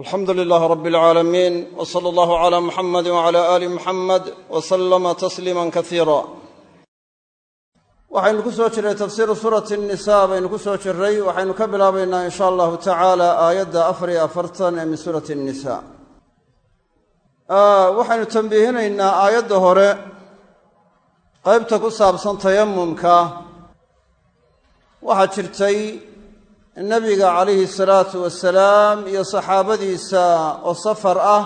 alxamdu lilaah rab alcaalamiin w sala allahu cala muxamadi wcala aali muxamed w salama waxaynu ku soo jirray tafsiiru suurati nisa baynu ku soo jirray waxaynu ka bilaabaynaa in sha allahu tacaala aayadda afar iyo afartan ee suurati nisa waxaynu tambiihinaynaa aayadda hore qaybta ku saabsan tayamumka waxaa jirtay nebiga calayhi salaatu wasalaam iyo saxaabadiisa oo safar ah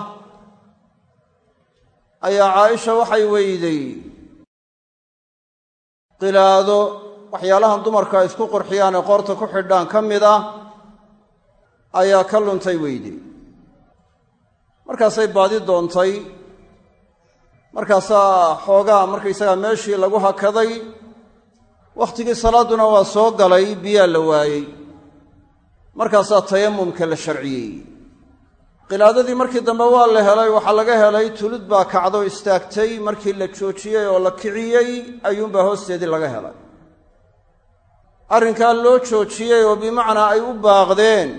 ayaa caaisha waxay weyday. Qilaado waxyaalahan dumarka isku qurxiyaan ee qoorta ku xidhaan ka mid ah ayaa ka luntay weyday. Markaasay baadi doontay markaasaa xoogaa markaysagaa meeshii lagu hakaday wakhtigii salaadduna waa soo galay biyaa la waayey markaasaa tayamumka la sharciyey. Qilaadadii markii dambe waa la helay waxaa laga helay tulud baa kacdo istaagtay markii la joojiyey oo la kiciyey ayuunbaa hoosteedii laga helay. Arrinkaa loo joojiyey oo bimacnaa ay u baaqdeen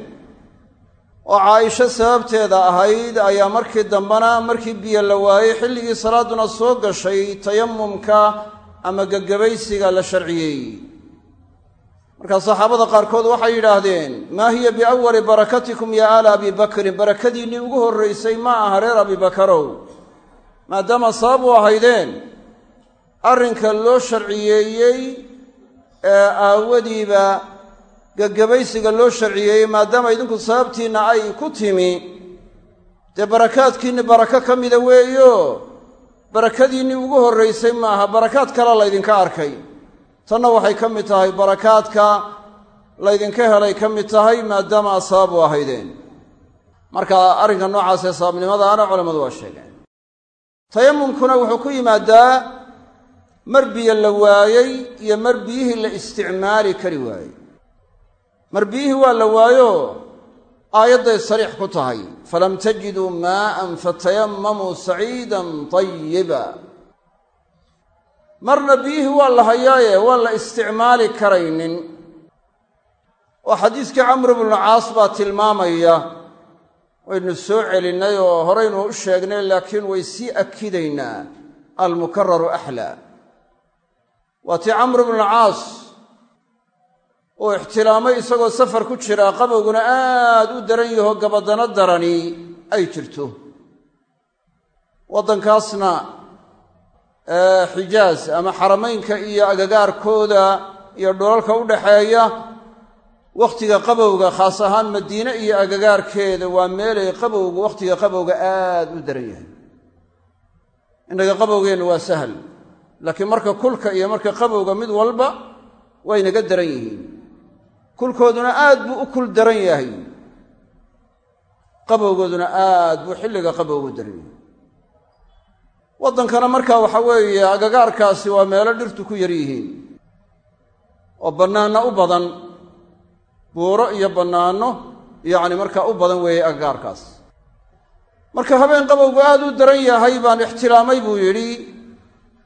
oo caaisho sababteeda ahayd ayaa markii dambena markii biyo la waayey xilligii salaadduna soo gashay tayamumka ama gegabaysiga la sharciyey markaa saxaabada qaarkood waxay yidhaahdeen maa hiya biawali barakatikum ya aala abi bakrin barakadiinnii ugu horraysay ma aha reer abibakarow maadaama sabab u ahaydeen arrinka loo sharciyeeyey ee aawadiiba gegabaysiga loo sharciyeeyey maadaama idinku sababtiinna ay ku timi dee barakaadkiinni barako ka mida weeyo? Barakadiinnii ugu horraysay ma aha barakaad kale laydinka arkay tanna waxay ka mid tahay barakaadka laydinka helay ka mid tahay maadaama aad u ahaydeen. Marka arrinka noocaasee sababnimadaana culammadu waa sheegeen. Tayamumkuna wuxuu ku yimaadaa mar biyo la waayey iyo mar biyihii la isticmaali kari waayey. Mar biyihii waa la waayo aayadday sariix ku tahay. Falam tajiduu maa'an fatayamamuu saciidan tayiba marna biyihii waa la hayaaye waan la isticmaali karaynin. Oo xadiiskii camr bnu caas baa tilmaamaya. Waynu soo celinnay oo horaynu u sheegnay laakiin way sii akidaynaa. Almukararu axlaa waa tii camr bnu caas oo ixtilaamay isagoo safar ku jira qabowguna aad u daran yaho gabadano darani ay jirto. Waddankaasna xijaas ama xaramaynka iyo agagaarkooda iyo dhulalka u dhaxeeya wakhtiga qabowga khaas ahaan madiine iyo agagaarkeeda waa meelay qabowgu wakhtiga qabowga aad u daran yahay. Innaga qabowgeenna waa sahal laakiin marka kulka iyo marka qabowga mid walba waa inaga daran yihiin. Kulkooduna aad buu u kul daran yahay. Qabowgooduna aad buu xilliga qabowgu daran yahay waddankana markaa waxa weeye agagaarkaasi waa meelo dhirtu ku yar yihiin. Oo bannaanno u badan buuro iyo bannaanno yacni markaa u badan weeye agagaarkaas. Marka habeen qabowgu aad u daran yahay baan ixtilaamay buu yidhi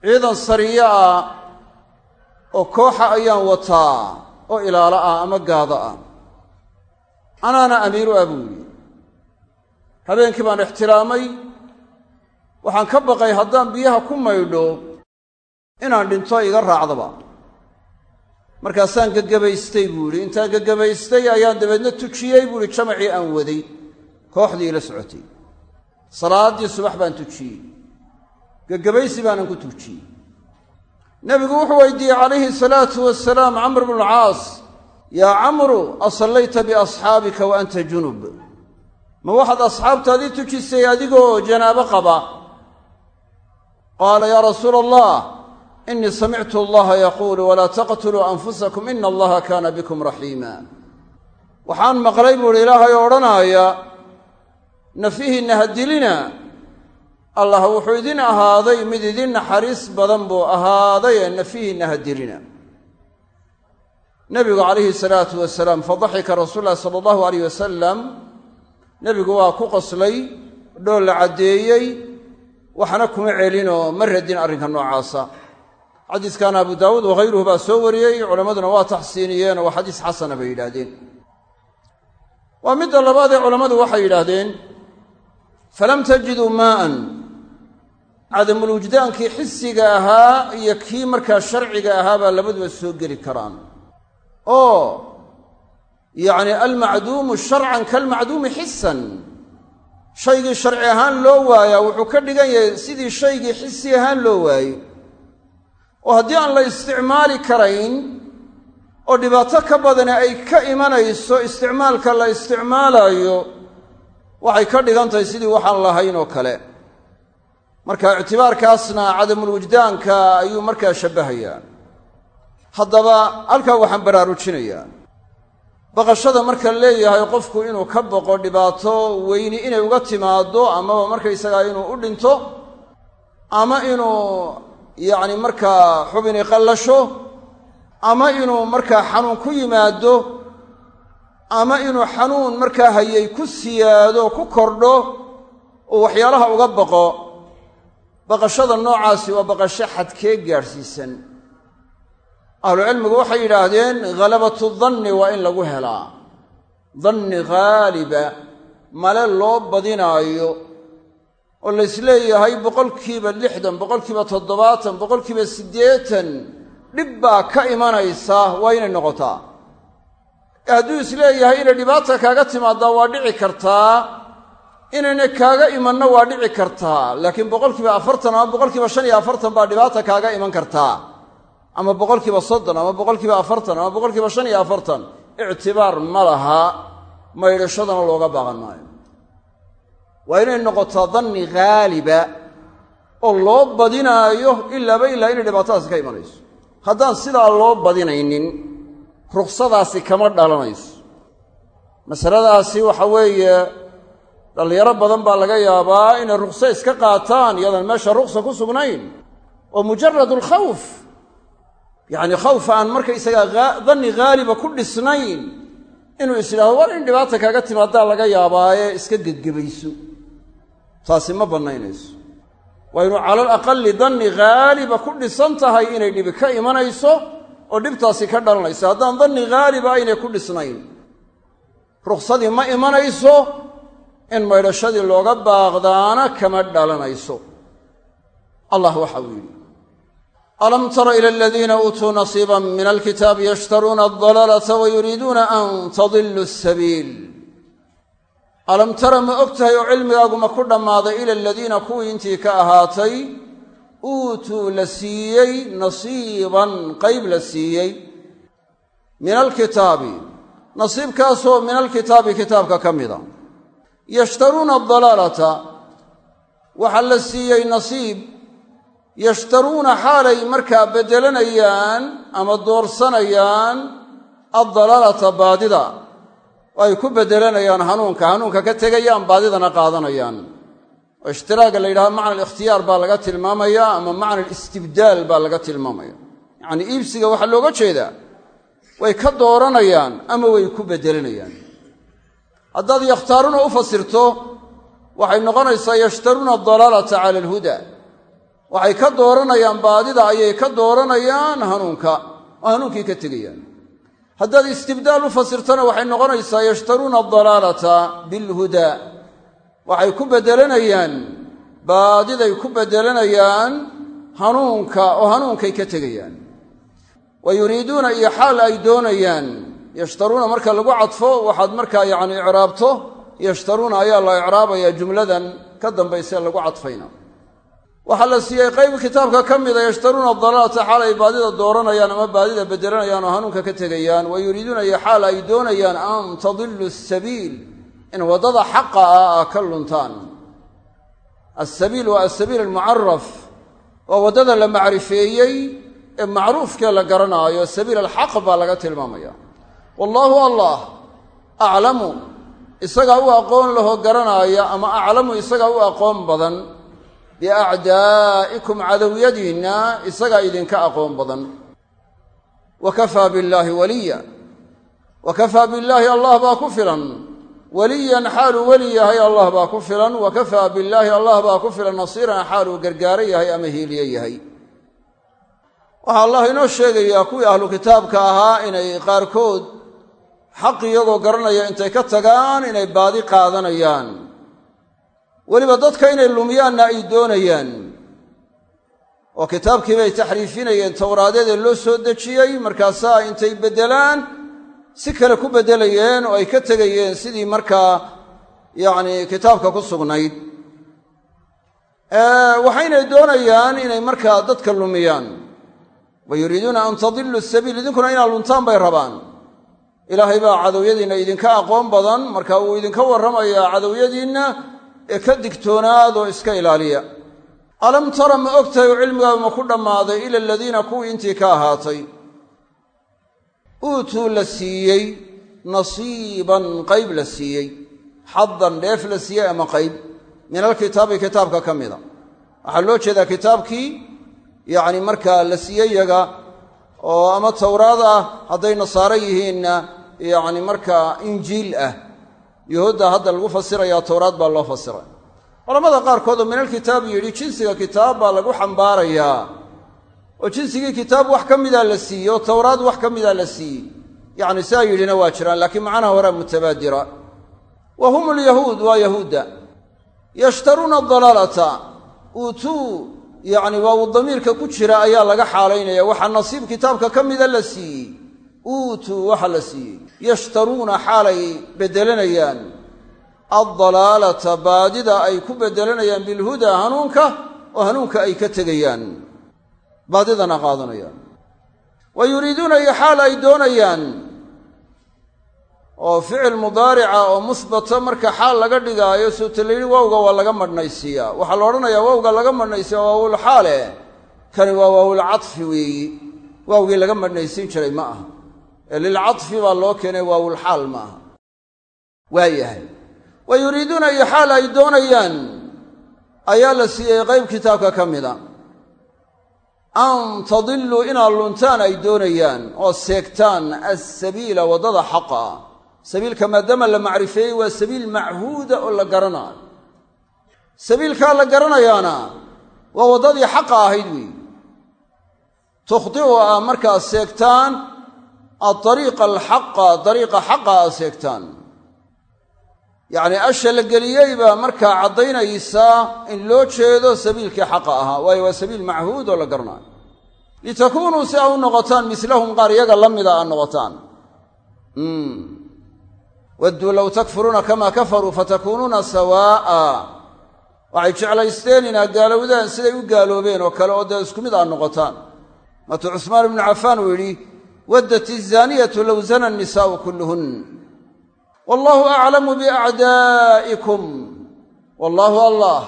ciidan sariyo ah oo kooxa ayaan wataa oo ilaalo ah ama gaado ah. Anaana amiiru ah buu yidhi. Habeenkii baan ixtilaamay waxaan ka baqay haddaan biyaha ku maydho inaan dhinto iga raacdaba. Markaasaan gegabaystay buu idhi intaan gegabaystay ayaan dabeedna tujiyey buu ihi jamacii aan waday. Kooxdii ila socotay. Salaaddii subax baan tujiyey. Gegabaysi baanan ku tujiyey. Nebigu wuxuu weydiiyey calayhi salaatu wasalaam camr bnu lcaas yaa camru asallayta biasxaabika wa anta junub. Ma waxaad asxaabtaadii tujisay adigoo janaabo qaba qaala yaa rasuula allah inii samictu allaha yaquulu walaa taqtuluu anfusakum ina allaha kaana bikum raxiima waxaan maqlay buuhi ilaahay odhanaaya nafihiinna ha dilina allah wuxuu idin ahaaday mid idin naxariis badan buu ahaadaye nafihiinna ha dilina nebigu calayhi salaatu wasalaam fadaxika rasuul lahi sala allahu alayh wasalam nebigu waa ku qoslay dhool la caddeeyey waxna kuma celinoo ma radin arrinka noocaasa. Xadiiskaana abu daawuud wakhayruhu baa soo wariyey culammaduna waa taxsiiniyeenoo waa xadiis xasana bay yidhaahdeen. Waa midda labaad ee culammadu waxay yidhaahdeen falam tajiduu maa'an. Cadamulwujdaankii xisiga ahaa iyo kii markaa sharciga ahaa baa labaduba soo geli karaan. Oo yacni almacduumu sharcan kalmacduumi xisan shaygii sharci ahaan loo waayaa wuxuu ka dhigan yahay sidii shaygii xisi ahaan loo waayey oo haddii aan la isticmaali karayn oo dhibaato ka badani ay ka imanayso isticmaalka la isticmaalayo waxay ka dhigan tahay sidii waxaan lahayn oo kale. Marka ictibaarkaasna cadamulwujdaanka ayuu markaa shabbahayaa haddaba halkaa waxaan baraarujinayaa baqashada marka leeyahay qofku inuu ka boqo dhibaato weyni inay uga timaaddo amaba markaysagaa inuu u dhinto ama inuu yacni markaa xubini qallasho ama inuu markaa xanuun ku yimaado ama inuu xanuun markaa hayay ku siyaado ku kordho oo waxyaalaha uga baqo baqashada noocaasi waa baqasho xadkee gaadhsiisan ahlucilmigu waxay yidhaahdeen ghalabatu danni waa in lagu helaa. Danni haaliba male loo badinaayo oo laysleeyahay boqolkiiba lixdan boqolkiiba toddobaatan boqolkiiba siddeetan dhib baa ka imanaysa waa inay noqotaa. Ee hadduu is leeyahay inay dhibaata kaaga timaaddaa waa dhici kartaa. Inayna kaaga imanna waa dhici kartaa. Laakiin boqolkiiba afartan ama boqolkiiba shan iyo afartan baa dhibaata kaaga iman kartaa ama boqolkiiba soddon ama boqolkiiba afartan ama boqolkiiba shan iyo afartan ictibaar ma laha maydhashadana looga baaqan maayo. Waa inay noqotaa danni haaliba oo loo badinaayo ilaaba ilaa inay dhibaatadaasi ka imanayso. Haddaan sidaa loo badinaynin ruksadaasi kama dhalanayso. Masaladaasi waxa weeye dhallinyaro badan baa laga yaabaa inay rukso iska qaataan iyadaan meesha ruksa ku sugnayn. Oo mujarad alkhawf yacni khawf aan markaysagaa danni haaliba ku dhisnayn inuu is yidhahdo war in dhibaata kaaga timaadaa laga yaabaaye iska gedgebayso. Taasi ma bannaynayso. Waa inuu cala alaqali danni haaliba ku dhisan tahay inay dhibi ka imanayso oo dhibtaasi ka dhalanayso haddaan danni haaliba aynay ku dhisnayn ruksadii ma imanayso in maydhashadii looga baaqdaana kama dhalanayso. Allah waxa uu yidhi alam tara ila aladiina uutuu nasiiba min alkitaabi yashtaruuna aldalaalata wa yuriiduuna an tadiluu sabiil alam tara ma og tahay oo cilmigaagu ma ku dhammaaday ila aladiina kuwii intii ka ahaatay uutuu la siiyey nasiiban qayb la siiyey min alkitaabi nasiibkaasoo min alkitaabi kitaabka ka mida yashtaruuna adalaalata waxaa la siiyey nasiib yashtaruuna xaalay markaa beddelanayaan ama doorsanayaan addalaalata baadida. Oo ay ku beddelanayaan hanuunka hanuunka ka tegayaan baadidana qaadanayaan. Oo ishtiraaga la yidhahdo macna alikhtiyaar baa laga tilmaamaya ama macna alistibdaal baa laga tilmaamaya. Yacnii iibsiga waxaa looga jeedaa way ka dooranayaan ama way ku beddelanayaan haddaad yakhtaaruuna u fasirto waxay noqonaysaa yashtaruuna adalaalata cala alhuda waxay ka dooranayaan baadida ayay ka dooranayaan hanuunka. Oo hanuunkii ka tegayaan. Haddaad istibdaal u fasirtana waxay noqonaysaa yashtaruuna adalaalata bilhudaa waxay ku beddelanayaan baadiday ku beddelanayaan hanuunka oo hanuunkay ka tegayaan. Wa yuriiduuna iyo xaal ay doonayaan. Yashtaruuna marka lagu cadfo waxaad markaa yacni icraabto. Yashtaruuna ayaa la icraabayaa jumladan ka dambayse lagu cadfayna waxaa la siiyey qayb kitaabka ka mida yashtaruuna dalaalata xaal ay baadida dooranayaan ama baadida beddelanayaan oo hanuunka ka tegayaan. Wa yuriiduuna iyo xaal ay doonayaan an tadilu sabiil in waddada xaqa ah a ka luntaan. Asabiil waa asabiil almucaraf waa waddada la macrifeeyey ee macruufkee la garanaayo sabiil alxaq baa laga tilmaamaya wallaahu allah aclamu isagaa u aqoon lahoo garanaaya ama aclamu isagaa u aqoon badan biacdaa'ikum cadowyadiinna isagaa idinka aqoon badan. Wa kafaa billaahi waliya. Wa kafaa billaahi allah baa ku filan. Weliyan xaaluu weli yahay allah baa ku filan. Wa kafaa billaahi allah baa ku filan. Nasiiran xaaluu gargaaro yahay ama hiiliye yahay. Waxaa allah inoo sheegayaa kuwii ahlu kitaabka ahaa inay qaarkood xaq iyagoo garanaya intay ka tagaan inay baadi qaadanayaan weliba dadka inay lumiyaanna ay doonayaan. Oo kitaabkii bay taxriifinayeen towraadeedee loo soo dejiyey markaasaa intay beddelaan si kale ku beddelayeen oo ay ka tegayeen sidii markaa yacni kitaabka ku sugnayd. Waxaynay doonayaan inay markaa dadka lumiyaan. Wa yuriiduuna an tadiluu sabiil idinkuna inaad luntaan bay rabaan. Ilaahay baa cadowyadiinna idinka aqoon badan marka wuu idinka warramayaa cadowyadiinna ee ka digtoonaad oo iska ilaaliya. Alam tara ma ogtahay oo cilmigaaba ma ku dhammaaday ila aladiina kuwii intii ka ahaatay. Uutuu la siiyey nasiiban qayb la siiyey. Xadan dheef la siiyey ama qayb? Min alkitaabi kitaabka ka mida. Waxaa loo jeedaa kitaabkii yacni markaa la siiyey yaga oo ama towraad ah hadday nasaaro yihiinna yacni markaa injiil ah yuhuudda hadda lagu fasirayaa towraad baa loo fasiray. Culamada qaarkood oo minalkitaab yidhi jinsiga kitaab baa lagu xambaarayaa. Oo jinsigii kitaab wax ka mida la siiyey oo towraad wax ka mida la siiyey. Yacni saa yidhina waa jiraan laakiin macnaha horaa mutabaadira. Wa hum alyahuud waa yahuudda. Yashtaruuna dalaalata uutuu yacni waa uu damiirka ku jira ayaa laga xaalaynaya. Waxaa nasiib kitaabka ka mida la siiyey. Uutuu waxa la siiyey yashtaruuna xaalay beddelanayaan addalaalata baadida ay ku beddelanayaan bilhudaa hanuunka oo hanuunka ay ka tegayaan. Baadidana qaadanayaan. Wa yuriiduuna iyo xaal ay doonayaan. Oo ficil mudaarica oo musbata marka xaal laga dhigaayo suuta la yidhi wawga waa laga madhnaysiiyaa. Waxaa la odhanayaa wawga laga madhnaysiya waa waawul xaale kani waa waawul weeyi. Waawgii laga madhnaysiin jiray ma aha ee lilcadfi baa loo keenay waawul xaal ma aha waa yahay. Wa yuriiduuna iyo xaal ay doonayaan ayaa la siiyey qayb kitaabka ka mida an tadiluu inaad luntaan ay doonayaan oo seegtaan alsabiila waddada xaqa. Ah sabiilka maadaama la macrifeeyey waa sabiil machuuda oo la garanaayo sabiilkaa la garanayaana waa waddadii xaqa ahayd weyi tukhdiu a markaa seegtaan aariiqa alxaqa dariiqa xaqa a seegtaan yacnii asha la geliyey baa markaa caddaynaysaa in loo jeedo sabiilkii xaqa ahaa waayo waa sabiil machuud oo la garanaayo litakuunuu si aa u noqotaan mislahum qaar iyaga la mida aad noqotaan wadduu low takfuruuna kamaa kafaruu fatakuunuuna sawaa'a waxay jeclaysteen inaad gaalowdaan siday u gaaloobeen oo kale oo dee isku mid aad noqotaan maatuu cusmaan ibnu cafaan uu yidhi waddat izaaniyatu low zana annisaa'u kulluhun. Wallaahu aclamu biacdaa'ikum. Wallaahu allah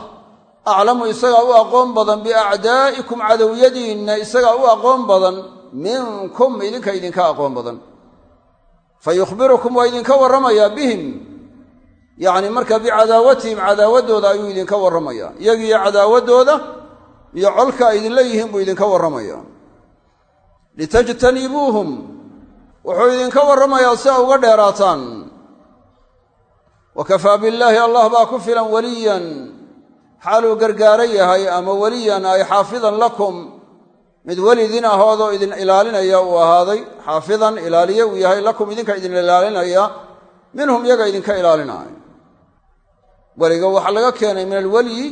aclamu isagaa u aqoon badan biacdaa'ikum cadowyadiinna isagaa u aqoon badan minkum idinka idinka aqoon badan. Fa yukhbirukum waa idinka warramayaa bihim. Yacni marka bicadaawatihim cadaawaddooda ayuu idinka warramayaa iyagiiyo cadaawaddooda iyo colka ay idinla buu idinka warramayaa litajtanibuuhum. Wuxuu idinka warramayaa si a uga dheeraataan. Wa kafaa billaahi allah baa ku filan weliyan xaaluu gargaaro yahay ama weliyan ay xaafidan lakum. Mid welidin ahoodoo idin ilaalinaya uu ahaaday. Xaafidan ilaaliye uu yahay lakum idinka idin ilaalinaya. Minhum iyaga idinka ilaalinaayo weliga waxaa laga keenay min alwelyi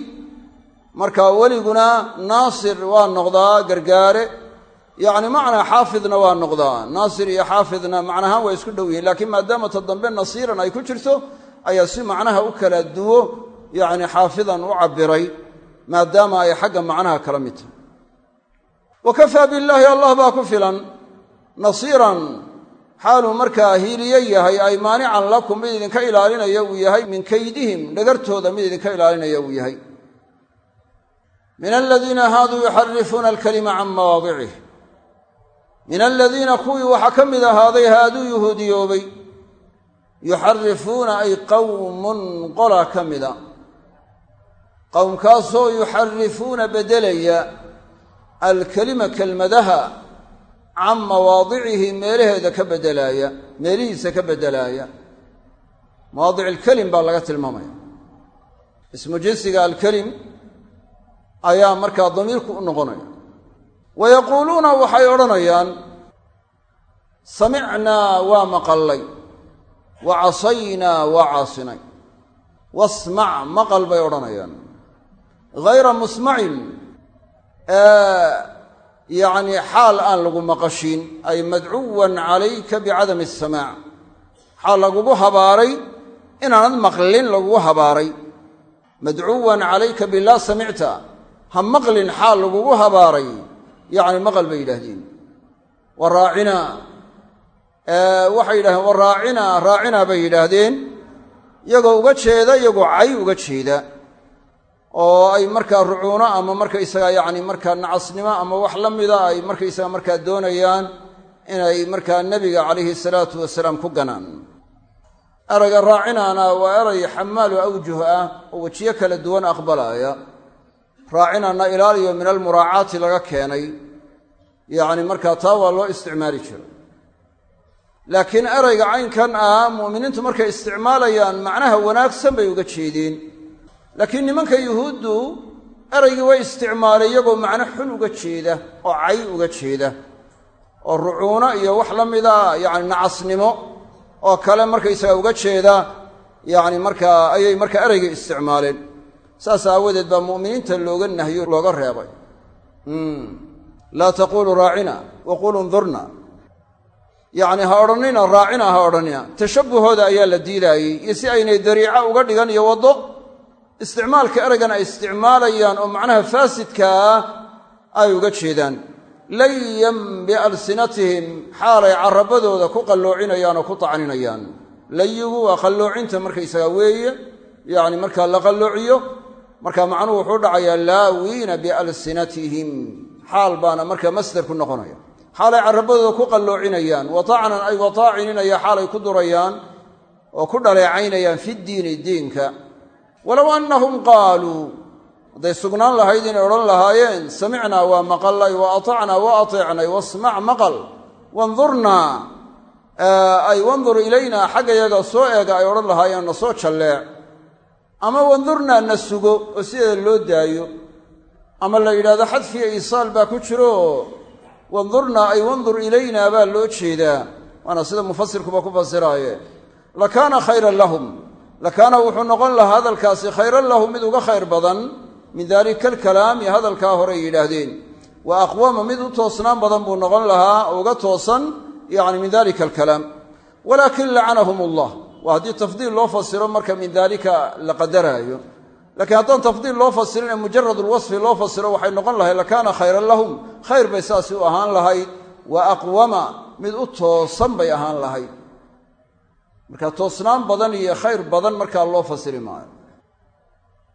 marka weliguna naasir waa noqdaa gargaare yacni macnaa xaafidna waa noqdaa naasir iyo xaafidna macnahaan waa isku dhow yihiin laakiin maadaama ta dambe nasiiran ay ku jirto ayaa si macnaha u kala duwo yacni xaafidan u cabbiray maadaama ay xagga macnaha kala mid tahay. Wa kafaa billaahi allah baa ku filan nasiiran xaaluu markaa hiiliye yahay ay maanican lakum mid idinka ilaalinaya uu yahay min kaydihim dhagartooda mid idinka ilaalinaya uu yahay min aladiina kuwii waxaa ka mid ahaaday haaduu yuhuudiyoobay yuxarifuuna ay qowmun qola ka mida. Qowmkaasoo yuxarifuuna beddelaya alkelima kelmadaha can mawaadicihi meelaheeda ka beddelaaya meelihiisa ka beddelaaya mawaadic alkelim baa laga tilmaamaya. Ismu jinsiga alkelim ayaa markaa damiirku u noqonaya wa yaquuluuna waxay odhanayaan samicnaa waa maqallay wa casaynaa waa caasinay wasmac maqal bay odhanayaan hayra musmacin yacni xaal aan lagu maqashiin ay madcuwan calayka bicadami asamaac xaal lagugu habaaray inaanad maqlin lagugu habaaray madcuwan calayka bilaa samicta ha maqlin xaal lagugu habaaray yacni maqal bay yidhaahdeen. Wa raacinaa waxay yidhahdeen wa raacinaa raacinaa bay yidhaahdeen. Iyagoo uga jeeda iyagoo cay uga jeeda. Oo ay markaa rucuuno ama markaysaga yacni markaa nacasnimo ama wax la mida ay markaysaga markaa doonayaan inay markaa nebiga calayhi salaatu wasalaam ku ganaan. Erayga raacinaana waa eray xamaalu awjuh ah oo wejiyo kala duwan aqbalaaya raacinana ilaaliyo min almuraacaati laga keenay. Yacni markaa taa waa loo isticmaali jiro laakiin erayga caynkan ah mu'miniintu markay isticmaalayaan macnaha wanaagsan bay uga jeedeen laakiin nimanka yuhuuddu eraygii way isticmaalay iyagoo macno xun uga jeeda oo cay uga jeeda oo rucuuno iyo wax la mida yacni nacasnimo oo kale markaysaga uga jeeda yacni markaa ayay markaa ereyga isticmaaleen saas aawadeed baa mu'miniinta looga nahyo looga reebay. Laa taquluu raacina waqulu ndurna yacni ha odhannina raacina ha odhannina tashabbuhooda ayaa la diidaayey. Iyo si aynay dariico uga dhigan iyo waddo isticmaalka ereygan ay isticmaalayaan oo macnaha faasidkaa ay uga jeedaan. Layan bialsinatihim xaalay carabadooda ku qalloocinayaan oo ku tacninayaan. Layigu waa qalloocinta markaysaga weeye yacni markaa la qalloociyo marka macnuhu wuxuu dhacayaa laawiina bialsinatihim. Xaal baana markaa masder ku noqonaya. Xaalay carabadooda ku qalloocinayaan watacnan ay wataacininaya xaalay ku durayaan oo ku dhaleecaynayaan fi diini diinka. Walow annahum qaaluu hadday sugnaan lahayd inay odhan lahaayeen samicnaa waa maqallay wa atacnaa waa ateecnay wasmac maqal wandurnaa ay wandur ilaynaa xagga yaga soo eega ay odhan lahaayeen na soo jalleec ama wandurnaa na sugo oo sideeda loo daayo. Ama la yidhahdo xadfiya iisaal baa ku jiro. Wandurnaa ay wandur ilaynaa baa loo jeedaa. Waana sida mufasirkuba ku fasiraaye lakaana khayran lahum. Lakaana wuxuu noqon lahaa hadalkaasi khayran lahum mid uga khayr badan. Min daalika alkalaami hadalkaa horey yidhaahdeen. Wa aqwama mid u toosnaan badan buu noqon lahaa uga toosan yani min dalika alkalaam walaakin lacanahum allah waa haddii tafdiil loo fasiro marka min daalika la qadaraayo. Lakiin haddaan tafdiil loo fasirin ee mujarad lwasfi loo fasiro waxay noqon lahayd lakaana khayran lahum. Khayr bay saasi u ahaan lahayd wa aqwama mid u toosan bay ahaan lahayd. Marka toosnaan badan iyo khayr badan markaa loo fasiri maayo.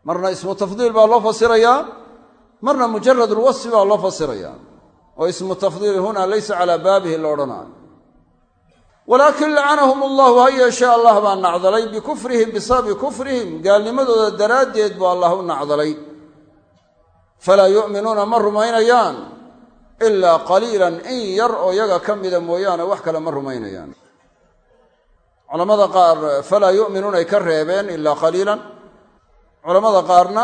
Marna ismu tafdiil baa loo fasirayaa marna mujarad lwasfi baa loo fasirayaa oo ismu tafdiili huna laysa calaa baabihi la odhanaayo walaakin lacanahum allahu ha yeeshee allah baa nacdalay bikufrihim bisababi kufrihim. Gaalnimadooda daraaddeed buu allah u nacdalay. Falaa yu'minuuna ma rumaynayaan ilaa qaliilan in yar oo yaga ka mida mooyaane wax kale ma rumaynayaan. Culamada qaar falaa yu'minuuna ay ka reebeen ilaa qaliilan. Culamada qaarna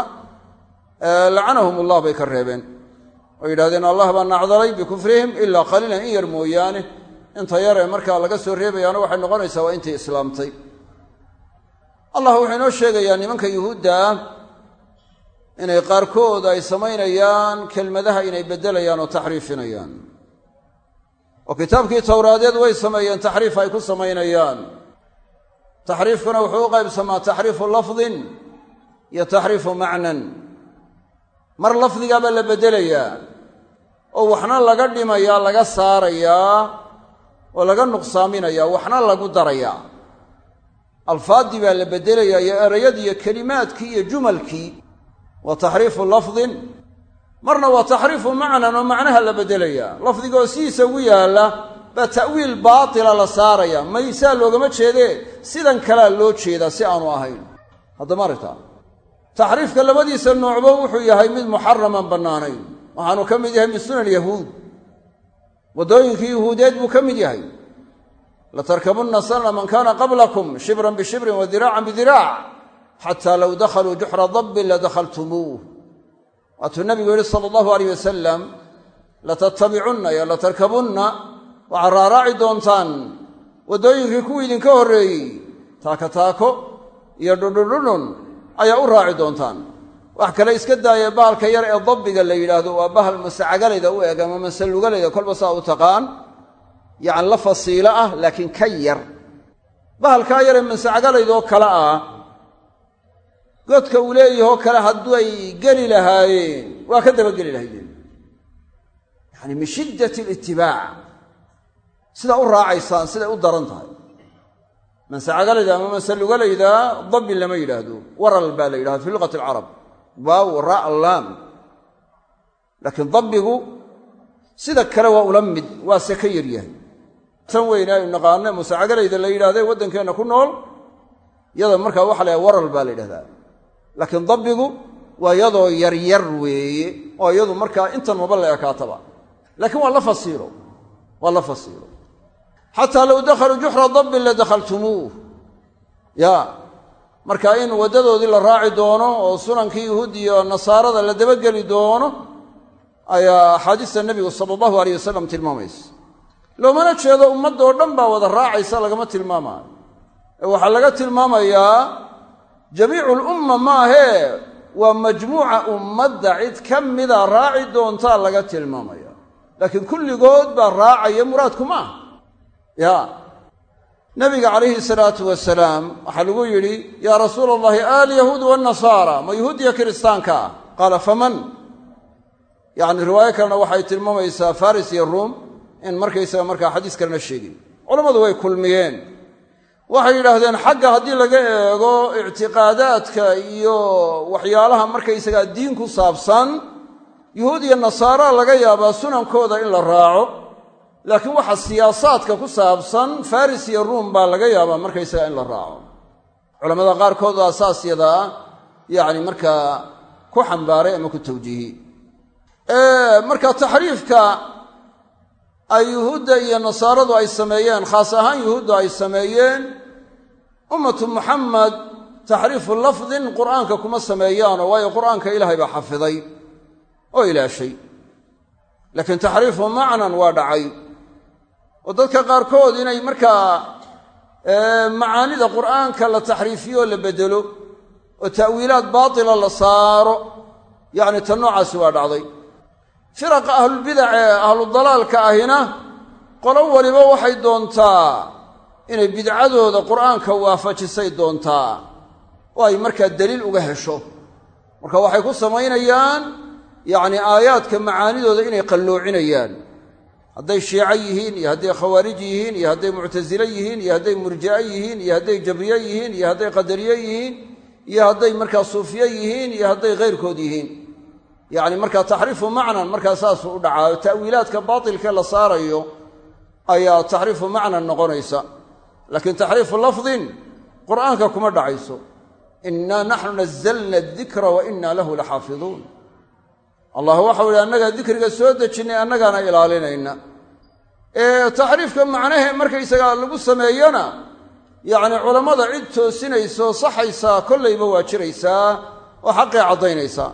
lacanahum allah bay ka reebeen. Oo yidhahdeen allah baa nacdalay bikufrihim ilaa qaliilan in yar mooyaane inta yaree markaa laga soo reebayaana waxay noqonaysaa waa intii islaamtay. Allah wuxuu inoo sheegayaa nimanka yuhuudda inay qaarkood ay samaynayaan kelmadaha inay beddelayaan oo taxriifinayaan. Oo kitaabkii towraadeed way sameeyeen taxriif ay ku samaynayaan. Taxriifkuna wuxuu u qaybsamaa taxriifu lafdin iyo taxriifu macnan. Mar lafdigaabaa la beddelayaa oo waxna laga dhimayaa laga saarayaa oo laga nuqsaaminayaa waxna lagu darayaa. Alfaaddii baa la beddelayaa iyo erayadii iyo kelimaadkii iyo jumalkii. Waa taxriifu lafdin. Marna waa taxriifu macnan oo macnaha la beddelayaa lafdigaoo sidiisa ugu yaalla baa ta'wiil baatila la saaraya. Maysaa loogama jeedee? Sidan kalea loo jeedaa si aanu ahayn. Haddama aragtaa? Taxriifka labadiisa noocba wuxuu yahay mid muxaraman bannaanayn. Waxaanu ka mid yahay min sunan yahuud waddooyinkii yuhuudeed buu ka mid yahay. Latarkabunna sanana man kaana qablakum shibran bishibrin wa diraacan bidiraac xataa low dakhaluu juxra dabbin ladakhaltumuuh waatuu nabigu yihi sala allahu alayh wasalam latattabicunna yo latarkabunna waxaad raaraaci doontaan. Waddooyinkii kuwii idinka horreeyey taako taako iyo dhudhundhudhun ayaa u raaci doontaan wax kale iska daaya bahalka yar ee dabbiga la yidhaahdo waa bahal masacagalayda u eg ama masalugalayda kolba saa u taqaan. Yacni la fasiilo ah laakiin ka yar. Bahalkaa yaree masacagalaydoo kale ah godka uu leeyahoo kale hadduu ay geli lahaayeen waa ka dabageli lahaydeen yacni min shiddat alitibaac sidaa u raacaysaan siday u daran tahay. Mansacagalayda ama masalugalayda dabbi lama yidhaahdo. Waral baa la yidhahda fi luqati alcarab waaw ra laam. Laakiin dabbigu sida kale waa ula mid waase ka yaryahay tan weyne aynu naqaane musacagalayda la yidhahde waddankeenna ku nool yada markaa waxa la waral baa la yidhahdaa. Laakiin dabbigu waa yadoo yaryar weeye oo iyadu markaa intan maba la ekaataba. Laakiin waa la fasiilo waa la fasiilo xataa low dakhaluu juxra dabbin la dakhaltumuuh. Ya marka in waddadoodii la raaci doono oo sunankii yuhuud iyo nasaarada la dabageli doono ayaa axaadiista nebigu sala allahu aleyh wasalam tilmaamaysa. Loomana jeedo ummaddoo dhan baa wada raacaysa lagama tilmaamaayo ee waxaa laga tilmaamayaa jamiicu lumma maahee waa majmuuca ummadda cid ka mida raaci doontaa laga tilmaamaya. Laakiin kulligood baa raacaya muraadku ma ah ya nabiga calayhi salaatu wasalaam waxaa lagu yidhi yaa rasuula allahi alyahuud wanasaara ma yahuudiya kiristaanka ah? Qaala faman? Yacni riwaayo kalena waxay tilmaamaysaa faris iyo ruum in markaysaga markaa xadiis kalena sheegin. Culammadu way kulmiyeen. Waxay yidhaahdeen xagga haddii laga eego ictiqaadaadka iyo waxyaalaha markaysagaa diin ku saabsan yuhuud iyo nasaara laga yaabaa sunankooda in la raaco laakiin waxa siyaasaadka ku saabsan faris iyo ruum baa laga yaabaa markaysaga in la raaco. Culamada qaarkood waa saas yadaa yacni markaa ku xambaaray ama ku tawjiihi. Marka taxriifka ay yuhuudda iyo nasaaradu ay sameeyeen khaas ahaan yuhuudda ay sameeyeen ummatu muxamed taxriifu lafdin qur'aanka kuma sameeyaano waayo qur'aanka ilaahay baa xafiday oo ilaashay. Laakiin taxriifu macnan waa dhacay oo dadka qaarkood inay markaa macaanida qur'aanka la taxriifiyo la bedelo oo ta'wiilaad baatila la saaro yacni tan noocaasi waa dhacday. Firaqa ahlulbidac ee ahludalaalka ahina qolo waliba waxay doontaa inay bidcadooda qur'aanka waafajisay doontaa oo ay markaa daliil uga hesho. Marka waxay ku samaynayaan yacni aayaadka macaanidooda inay qalloocinayaan hadday shiico yihiin iyo hadday khawaarij yihiin iyo hadday muctasile yihiin iyo hadday murji'e yihiin iyo hadday jabriye yihiin iyo hadday qadariye yihiin iyo hadday markaa suufiye yihiin iyo hadday khayrkood yihiin. Yacni markaa taxriifu macnan markaa saasuu u dhacaayo. Ta'wiilaadka baatilkee la saarayo ayaa taxriifu macnan noqonaysa. Laakiin taxriifu lafdin qur'aanka kuma dhacayso. Innaa naxnu nazalna adikra wa innaa lahu laxaafiduun allah waxau ihi annagaa dikriga soo dejinnay annagaana ilaalinayna. Ee taxriifka macnahe markaysagaa lagu sameeyana yacni culammada cid toosinaysaoo saxaysaa kollayba waa jiraysaa oo xaqii caddaynaysaa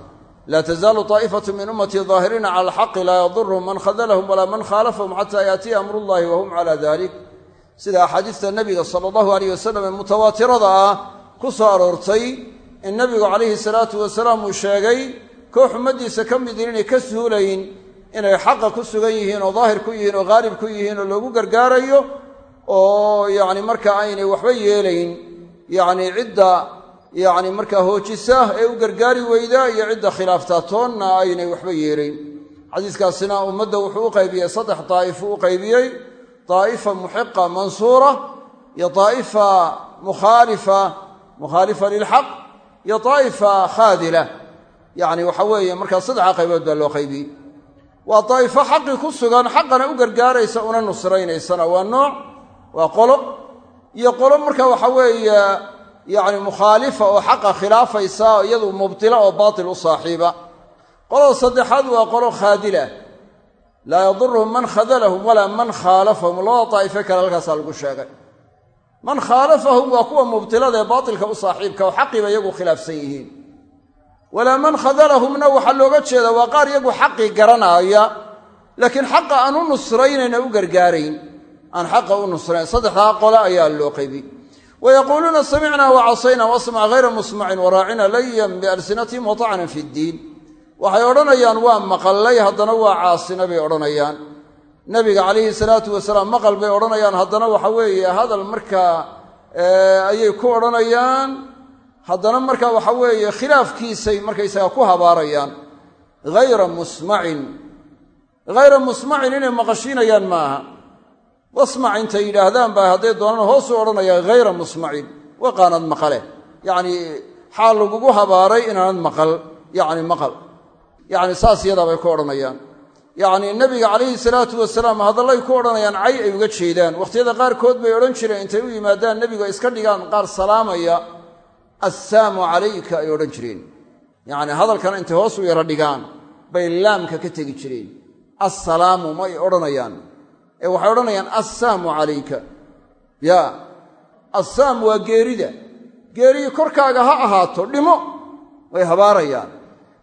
laa tazaalu taa'ifatu min ummatii daahiriina cala alxaqi laa yadurhum man khadalahum walaa man khaalafahum xataa yaatiya amrullahi wa hum cala dalik sida axaadiista nebiga sala allahu aleyh wasalam ee mutawaatirada ah ku soo aroortay in nebigu calayhi salaatu wasalaam uu sheegay koox ummaddiisa ka mid inay ka suulayn inay xaqa ku sugan yihiin oo daahir ku yihiin oo haalib ku yihiin oo loogu gargaarayo oo yacni marka aynay waxba yeelayn yacni cidda yacni markaa hoojisa ee u gargaari weyda iyo cidda khilaaftaa toonna aynay waxba yeelayn. Xadiiskaasina ummadda wuxuu u qaybiyey saddex daa'ifo u qaybiyey daa'ifa muxiqa mansuura iyo daa'ifa mukhaalifa mukhaalifa lilxaq iyo daa'ifa khaadila yacni waxa weeye markaa saddexa qaybood baa loo qaybiyey. Waa daa'ifo xaqii ku sugan xaqana u gargaaraysa una nusraynaysana waa nooc waa qolo iyo qolo marka waxa weeye yacni mukhaalifa oo xaqa khilaafaysa iyadu mubtila oo baatil u saaxiiba. Qolada saddexaad waa qolo khaadila. Laa yaduruhum man khadalahum walaa man khaalafahum. Labada daa'ifo kale halkaasaa lagu sheegay. Man khaalafahum waa kuwa mubtilada ee baatilka u saaxiibka oo xaqiiba iyagu khilaafsan yihiin walaa man khadalahumna waxaa looga jeedaa waa qaar iyagu xaqii garanaaya laakiin xaqa aan u nusraynayna u gargaarayn. Aan xaqa u nusrayn. Saddexdaa qole ayaa loo qaybiy wayaquuluuna samicnaa wacasayna wasmac hayra musmacin waraacina layan bialsinatihim watacnan fi ddiin. Waxay odhanayaan waa maqallay haddana waa caasina bay odhanayaan. Nabiga calayhi salaatu wasalaam maqal bay odhanayaan. Haddana waxa weeye hadal markaa ayay ku odhanayaan haddana marka waxa weeye khilaafkiisay markaysaga ku habaarayaan hayra musmacin. Hayra musmacin inay maqashiinayaan maaha. Wasmac intay yidhaahdaan baa hadday doonaan hoosuu odhanayaan hayra musmacin. Waqaanad maqale. Yacnii xaal lagugu habaaray inaanad maqal. Yacni maqal. Yacni saas yadaa bay ku odhanayaan. Yacnii nebiga calayhi salaatu wasalaam hadallay ku odhanayaan cay ay uga jeedaan. Wakhtiyada qaarkood bay odhan jireen intay u yimaadaan nebigu ay iska dhigaan qaar salaamaya assaamu calayka ay odhan jireen. Yacni hadalkan intay hoos u yaro dhigaan bay laamka ka tegi jireen. Assalaamu may odhanayaan. Ee waxay odhanayaan assaamu calayka ya assaam waa geerida. Geeriyi korkaaga ha ahaato dhimo. Way habaarayaan.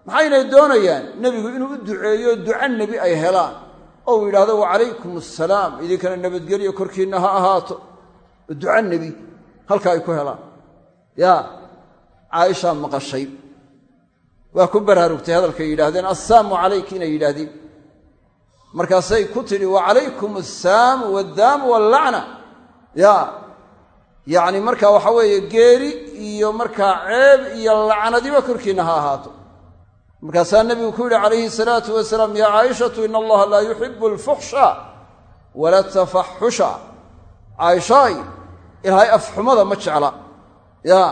Maxaynay doonayaan? Nebigu inuu u duceeyo duca nebi ay helaan. Oo uu yidhahdo wacalaykum assalaam idinkana nabadgelyo korkiinna ha ahaato. Duca nebi halka ay ku helaan. Ya caaishaa maqashay. Waa ku baraarugtay hadalkay yidhaahdeen assaamu calayk inay yidhaahdeen. Markaasay ku tidhi wacalaykum assaamu waddaamu wallacna ya yacni marka waxa weeye geeri iyo markaa ceeb iyo lacnadiba korkiinna ha ahaato. Markaasaa nebigu ku yidhi calayhi salaatu wasalaam yaa caaishatu ina allaha laa yuxibu alfuxsha wala tafaxusha caaishaay ilaahay afxumada ma jecla. Ya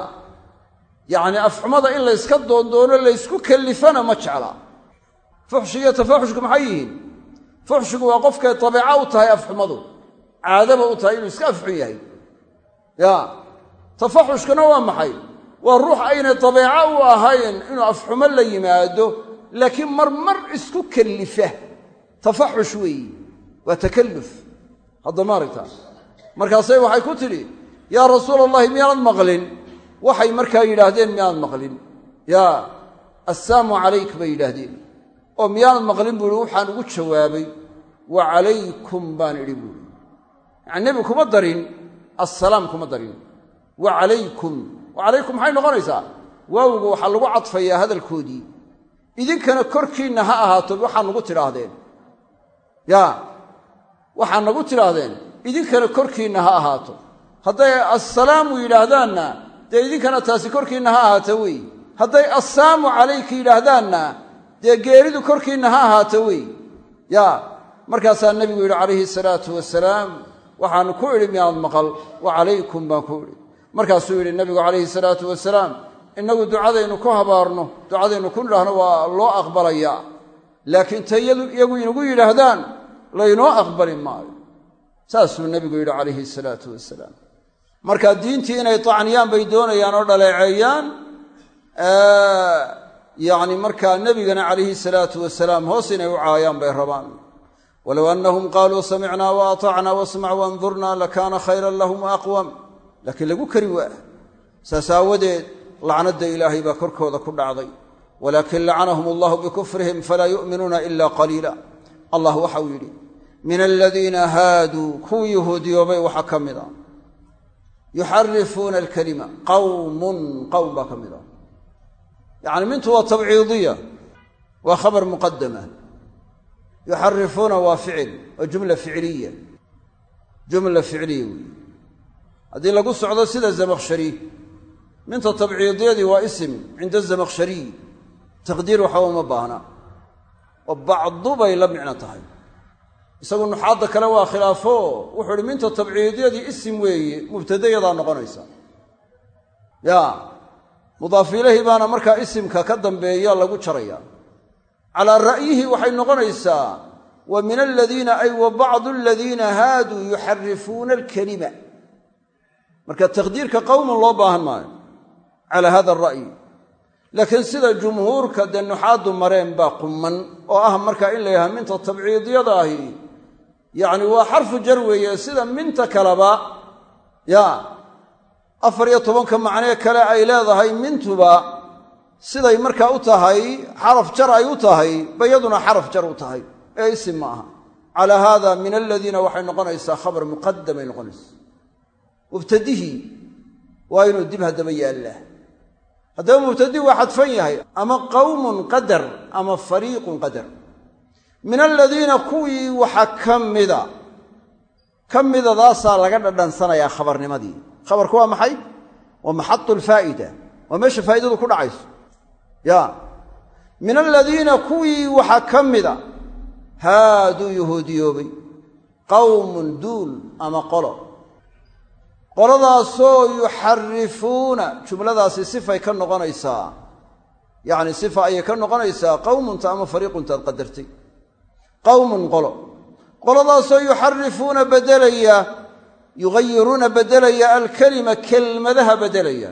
yacni afxumada in layska doondoono laysku kellifana ma jecla. Fuxshigiyo tafaxushku maxay yihiin? Fuxshigu waa qofkay dabeeco u tahay afxumadu. Caadaba u tahay inuu iska afxun yahay. Ya. Tafaxushkuna waa maxay? Waa ruux aynay dabeeco u ahayn inuu afxumo la yimaado laakiin mar mar isku kellifa. Tafaxush weeyi. Waa takalluf. Hadda maaragta. Markaasay waxay ku tidhi yaa rasuula allahi miyaanad maqlin waxay markaa yidhaahdeen miyaanad maqlin? Yaa assaamu calayk bay yidhaahdeen. Oo miyaanad maqlin? buu ihi waxaan ugu jawaabay wa calaykum baan idhi buuhi yacani nebigu kuma darin assalaam kuma darin. Wa calaykum. Wa calaykum maxay noqonaysaa? Waawga waxaa lagu cadfayaa hadalkoodii. Idinkana korkiinna ha ahaato waxaa nagu tidhaahdeen. Yaa waxaa nagu tidhaahdeen. Idinkana korkiinna ha ahaato. Hadday assalaamu yidhaahdaanna dee idinkana taasi korkiinna ha ahaato wey hadday assaamu calayka yidhaahdaanna dee geeridu korkiinna ha ahaato wey yaa markaasaa nebigu yidhi calayhi salaatu wasalaam waxaanu ku idhi miyaad maqal? Wa calaykum baan ku idhi. Markaasuu yidhi nebigu calayhi salaatu wasalaam innagu ducadaynu ku habaarno ducadaynu ku nidhaahno waa loo aqbalayaa laakiin ta iyagu inagu yidhaahdaan laynoo aqbali maayo. Saasuu nebigu yidhi calayhi salaatu wasalaam marka diintii inay tacniyaan bay doonayaan oo dhaleeceeyaan yacni markaa nebigana calayhi salaatu wasalaam hoos inay u caayaan bay rabaan. Walow annahum qaaluu samicnaa wa atacnaa wasmac waandurna lakaana khayran lahum aqwam. Laakiin lagu kari waa saas aawadeed lacnadda ilaahay baa korkooda ku dhacday. Walaakin lacanahum allahu bikufrihim falaa yu'minuuna ila qaliila. Allah waxau yidhi min aladiina haaduu kuwii yahuudiyoobay waxaa ka mid a yuxarifuuna alkalima. Qawmun qowm baa ka mid a yacni mintu waa tabciidiya waa khabar muqadama yuxarifuuna waa ficil waa jumla ficiliya. Jumla ficiliya weyi haddii lagu socdo sida zamakhshari minta tabciidiyadii waa isim cinda zamakhshariy taqdiir waxba uma baahna. Oo bacdu bay la micno tahay isagu nuxaadda kale waa khilaafo. Wuxuu ihi minta tabciidiyadii isim weeye mubtadayadaa noqonaysa. Ya mudaaf ilahi baana markaa isimka ka dambeeya lagu jaraya calaa ra'yihi waxay noqonaysaa wa min aladiina ay wa bacdu aladiina haaduu yuxarifuuna alkalima. Marka taqdiirka qowman loo baahan maayo calaa hada ara'yi laakiin sida jumhuurka dee nuxaaddu mareen baa qumman oo ah marka in la yidhaha minta tabciidiyada ahi yacni waa xarfu jar weeye sida minta kaleba ya afar iyo tobanka macnee kale ay leedahay mintuba siday markaa u tahay xaraf jar ay u tahay ba yaduna xaraf jar u tahay ee isim ma aha. Calaa haada min aladiina waxay noqonaysaa khabar muqadamay noqonaysaa. Mubtadihii waa inuu dib haddaba yaallaa haddaba mubtadi waa xadfan yahay ama qawmun qadar ama fariiqun qadar min aladiina kuwii waxa ka mida ka midadaasaa laga dhadhansanayaa khabarnimadii. Khabarku waa maxay? Waa maxadu lfaa'ida waa meesha faa'idadu ku dhacayso. Ya. Min aladiina kuwii waxaa ka mida haaduu yahuudiyoobay qawmun duul ama qolo. Qoladaasoo yuxarifuuna jumladaasi sifay ka noqonaysaa. Yacni sifa ayay ka noqonaysaa qawmunta ama fariiquntaad qadartay qawmun qolo. Qoladaasoo yuxarifuuna beddelaya yugayiruuna beddelaya alkelima kelmadaha beddelaya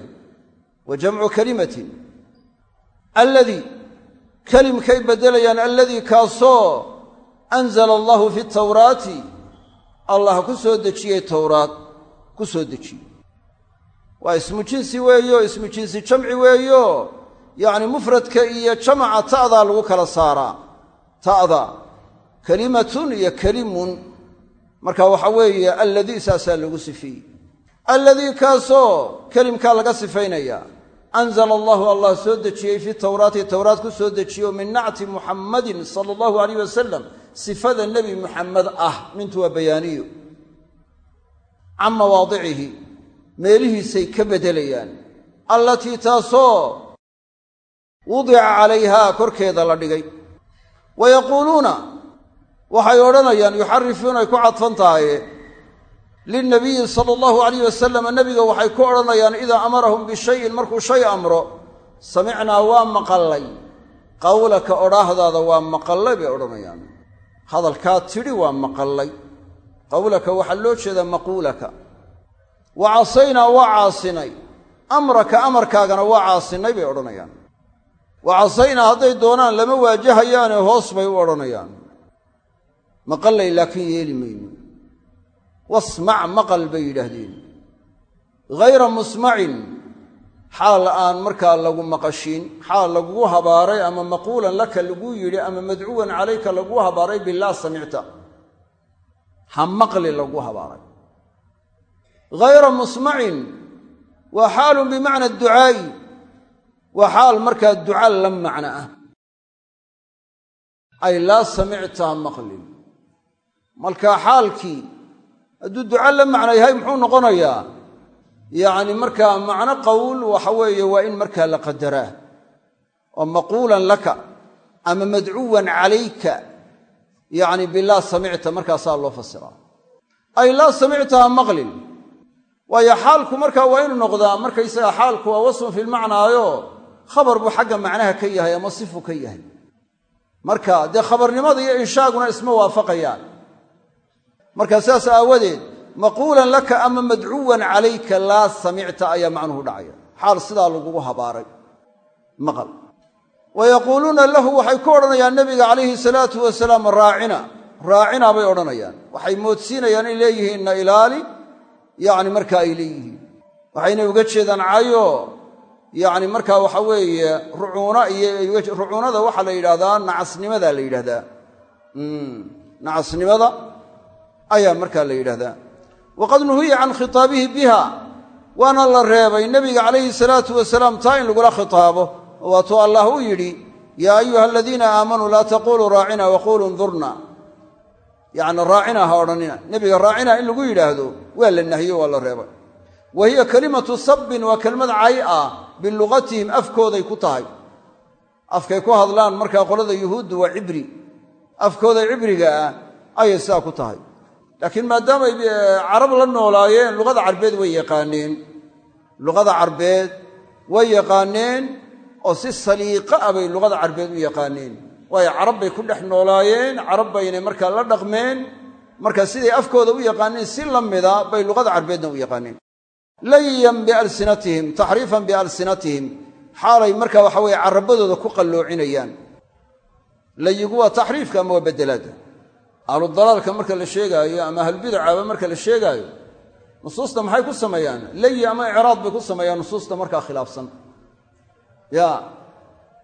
wa jamcu kelimatin alladii kelimkay beddelayaan alladii kaasoo anzala allahu fi tawraati. Allah ku soo dejiyey towraad ku soo dejiyey waa ismu jinsi weeyo ismu jinsi jamci weeyo. Yacni mufradka iyo jamaca ta'daa lagu kala saaraa kelimatun iyo kelimun marka waxa weeye alladii saasaa lagu sifeeyey alladii kaasoo kelimkaa laga sifaynaya. Anzala allahu allah soo dejiyey fi towraati towraad ku soo dejiyo min nacti muxammadin sala allahu alayh wasalam sifada nebi muxammed ah mintu waa bayaaniyo. Can mawaadicihi meelihiisay ka beddelayaan allatii taasoo wudica calayhaa korkeeda la dhigay. Wa yaquuluuna waxay odhanayaan yuxarifuuna ay ku cadfan tahaye lilnabiyi sala allahu alayh wasalam nebiga waxay ku odhanayaan idaa amarahum bishayin markuu shay amro samicnaa waa maqallay. Qawlaka odhaahdaada waa maqallay bay odhanayaan. Hadalkaa tidhi waa maqallay. Qawlaka waxaa loo jeedaa maquulaka. Wa casaynaa waa caasinay. Amraka amarkaagana waa caasinay bay odhanayaan. Wa casaynaa hadday doonaan lama waajahayaane hoos bay u odhanayaan maqallay laakiin yeeli mayno. Wasmac maqal bay yidhaahdeen. Ghayra musmacin xaal aan markaa lagu maqashiin xaal lagugu habaaray ama maquulan laka laguu yidhi ama madcuwan calayka laguu habaaray bilaa samicta. Ha maqli lagu habaaray. Ghayra musmacin waa xaalun bimacna ducaa'i. Waa xaal markaa duca la macno ah. Ay markaa xaalkii hadduu duca la macno yahay muxuu noqonayaa yacni markaa macno qowl waxa weeye waa in markaa la qadaraa oo maquulan laka ama madcuwan calayka. Yacni bilaa samicta markaasaa loo fasiraa ay laa samicta ha maqlin. Waayo xaalku markaa waa inuu noqdaa markaysaga xaalku waa wasfun filmacnaayo khabar buu xagga macnaha ka yahay ama sifu ka yahay. Marka dee khabarnimada iyo inshaaguna isma waafaqayaan marka sidaas aawadeed maquulan laka ama madcuwan calayka laa samicta ayaa macnuhu dhacaya. Xaal sidaa lagugu habaaray. Maqal. Wa yaquuluuna lahu waxay ku odhanayaan nebiga calayhi salaatu wasalaam raacina. Raacina bay odhanayaan. Waxay moodsiinayaan inay leeyihiin ilaali yacni marka ay leeyihiin. Waxayna uga jeedaan cayo yacni markaa waxa weeye rucuuna iyo rucuunada waxaa la yidhahdaa nacasnimada la yidhahdaa. Nacasnimada ayaa markaa la yidhahdaa. Waqad nuhiya can khitaabihi biha. Waana la reebay nebiga calayhi salaatu wasalaam taa in lagula khitaabo. Waatuu allah u yidhi yaa ayuha aladiina aamanuu laa taquluu raacina waquluu ndurna yacni raacina ha odhanina. Nebiga raacina in lagu yidhaahdo waa la nahiyo waa la reebay. Wa hiya kalimatu sabbin waa kelmad cay ah bilugatihim afkooday ku tahay. Afkay ku hadlaan markaa qolada yuhuuddu waa cibri. Afkooda cibriga ah ayay sidaa ku tahay laakiin maadaamay carab la noolaayeen luqada carbeed way yaqaaneen. Luqada carbeed way yaqaaneen oo si saliiqa ah bay luqada carbeed u yaqaaneen. Waayo carab bay ku dhex noolaayeen carab baynay markaa la dhaqmeen marka siday afkooda u yaqaaneen si la mida bay luqada carbeedna u yaqaaneen. Layan bialsinatihim taxriifan bialsinatihim xaalay marka waxa weye carabadooda ku qalloocinayaan layigu waa taxriifka ama waa bedelaadda ahludalaalka marka la sheegaayo ama ahlubidacaba marka la sheegaayo nusuusta maxay ku sameeyaan? Layi ama icraad bay ku sameeyaan nusuusta markaa khilaafsan. Ya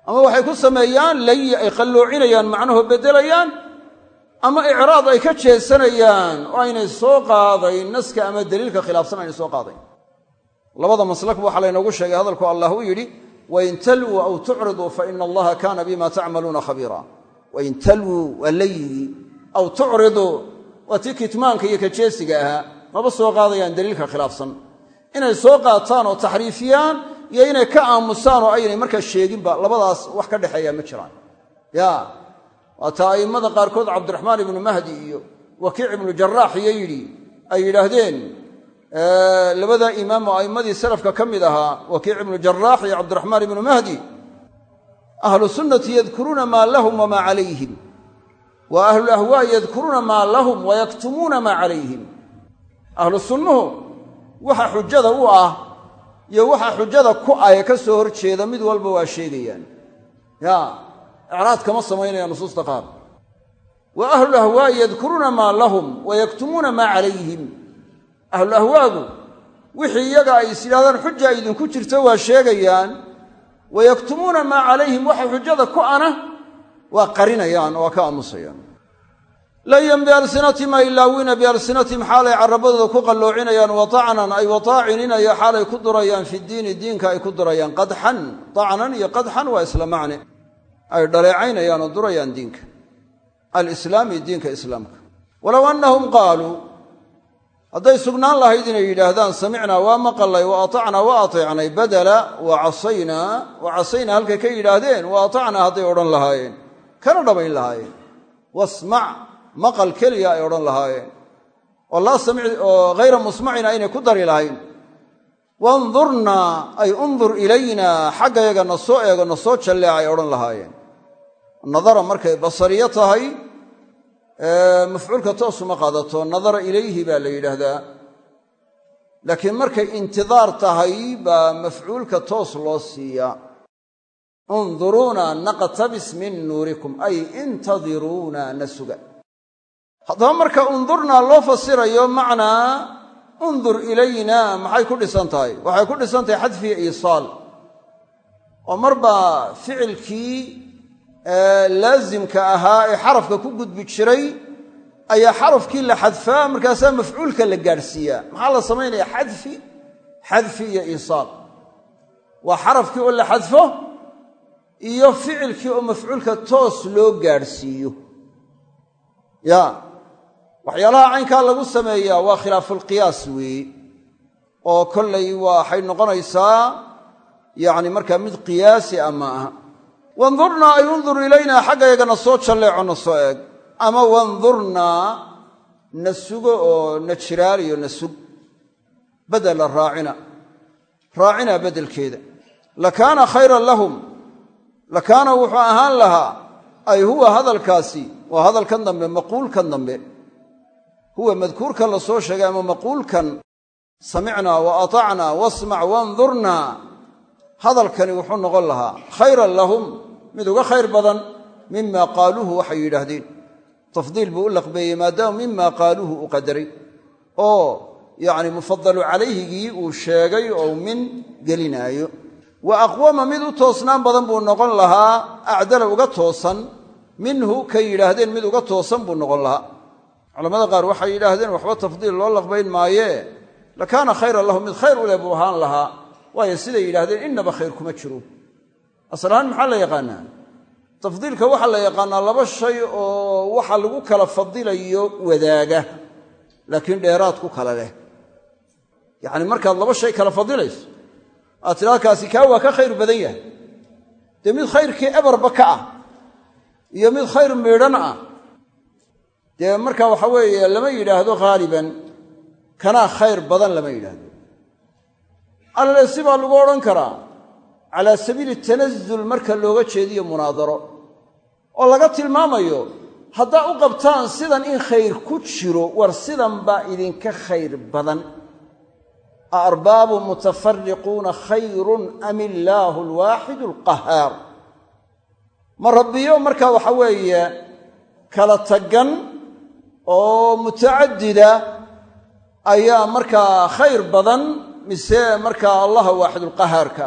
ama waxay ku sameeyaan layi ay qalloocinayaan macnaho beddelayaan ama icraad ay ka jeesanayaan oo aynay soo qaadayn naska ama daliilka khilaafsan aynay soo qaadayn. Labada maslakba waxaa laynoogu sheegay hadalku allah u yidhi wain talwuu aw tucriduu fa ina allaha kaana bima tacmaluuna khabiira. Wain talwuu waa layigii aw tucriduu waa tii kitmaanka iyo kajeesiga ahaa maba soo qaadayaan daliilka khilaafsan. Inay soo qaataan oo taxriifiyaan iyo inay ka aamusaan oo aynay markaa sheeginba labadaas wax ka dhexeeya ma jiraan. Ya waataa a'immada qaarkood cabdiraxmaan ibnu mahdi iyo wakiic ibnu jaraax iyo yidhi ay yidhaahdeen labada imaam oo a'immadii salafka ka mid ahaa wakiic ibnu jaraax iyo cabdiraxmaan ibnu mahdi ahlu sunnati yadkuruuna maa lahum wamaa calayhim wa ahlulahwaa'i yadkuruuna maa lahum wayaktumuuna maa calayhim ahlu sunnuhu waxa xujada u ah iyo waxa xujada ku ah ee ka soo hor jeeda mid walba waa sheegayaan. Ya icraad kama samaynaya nusuusta qaar. Wa ahlulahwaa'i yadkuruuna maa lahum wayaktumuuna maa calayhim ahlulahwaagu wixii iyaga ay is yidhahdaan xuja idinku jirto waa sheegayaan. Wayaktumuuna maa calayhim waxa xujada ku ana waa qarinayaan oo waa ka aamusayaan. Layan bialsinatihim ay laawina bialsinatihim xaalay carabadooda ku qalloocinayaan wa tacnan ay wataacininaya xaalay ku durayaan fi diini diinka ay ku durayaan qadxan tacnan iyo qadxan waa isla macne. Ay dhaleecaynayaan oo durayaan diinka. Alislaami diinka islaamka. Walow annahum qaaluu hadday sugnaan lahayd inay yidhaahdaan samicnaa waa maqalay wa atacnaa waa ateecnay badala wa casaynaa wa casaynaa halkay ka yidhaahdeen wa hadday odhan lahaayeen kana dhammayn lahaayeen. Wasmac maqal keliya ay odhan lahaayeen. Oo oo hayra musmacina aynay ku dari lahayn. Wandurnaa ay undur ilaynaa xaggayaga na soo eego na soo jalleeca ay odhan lahaayeen. Nadara markay basariyo tahay mafcuulka toosuma qaadato nadara ilayhi baa la yidhaahdaa. Laakiin markay intidaar tahay baa mafcuulka toos loo siiyaa unduruuna naqtabis min nuurikum ay intadiruuna na suga haddaba marka undurnaa loo fasirayo macnaa undur ilayna maxay ku dhisan tahay waxay ku dhisan tahay xadfiya iisaal oo marbaa ficilkii laasimka ahaa ee xarafka ku gudbi jiray ayaa xarafkii la xadfaa markaasaa mafcuulka la gaadhsiiyaa maxaa la samaynaya xadfi xadfi iyo iisaal iyo ficilkii oo mafcuulka toos loo gaadhsiiyo. Ya waxyaalaha caynkaa lagu sameeyaa waa khilaafulqiyaas weeye oo kollay waxay noqonaysaa yacni markaa mid qiyaasi ah ma aha. Wandurnaa ay undur ilaynaa xaggayaga na soo jalleeco na soo eeg. Ama wandurnaa na sugo oo na jiraaliyo na sug. Badela raacina. Raacinaa beddelkeeda lakaana khayran lahum lakaana wuxuu ahaan lahaa ay huwa hadalkaasi waa hadalkan dambe maquulkan dambe. Huwa madkuurkan la soo sheegay ama maquulkan samicnaa wa atacnaa wasmac wandurnaa hadalkani wuxuu noqon lahaa khayran lahum mid uga khayr badan mima qaaluuhu waxay yidhaahdeen. Tafdiil buu u laqbeeyey maadaama mima qaaluuhu u qadaray. Oo yacni mufadalu calayhigii uu sheegay oo min gelinaayo wa aqwama mid u toosnaan badan buu noqon lahaa acdala uga toosan minhu kay yidhaahdeen mid uga toosan buu noqon lahaa. Culamada qaar waxay yidhaahdeen waxba tafdiil loo laqbayn maayee lakaana khayran lahu mid khayr u leh buu ahaan lahaa. Waayo siday yidhahdeen innaba khayr kuma jiro. Asal ahaan maxaa la yaqaanaa? Tafdiilka waxaa la yaqaanaa laba shay oo waxa lagu kala fadilayo wadaaga laakiin dheeraad ku kala leh. Yacni markaad laba shay kala fadilayso aad kaa waa ka khayr badan yahay. Dee mid khayrkii ebarba ka ah iyo mid khayr miidhan ah. Dee marka waxa weeye lama yidhaahdo haaliban kanaa khayr badan lama yidhaahdo. Allale si baa lagu odhan karaa calaa sabiili tanazul marka looga jeediyo munaadaro oo laga tilmaamayo haddaa u qabtaan sidan in khayr ku jiro war sidan baa idinka khayr badan a arbaabu mutafariquuna khayrun am illaahu alwaaxidu alqahaar ma rabbiyo marka waxa weeye kala tagan oo mutacadida ayaa markaa khayr badan mise markaa allaha waaxidulqahaarka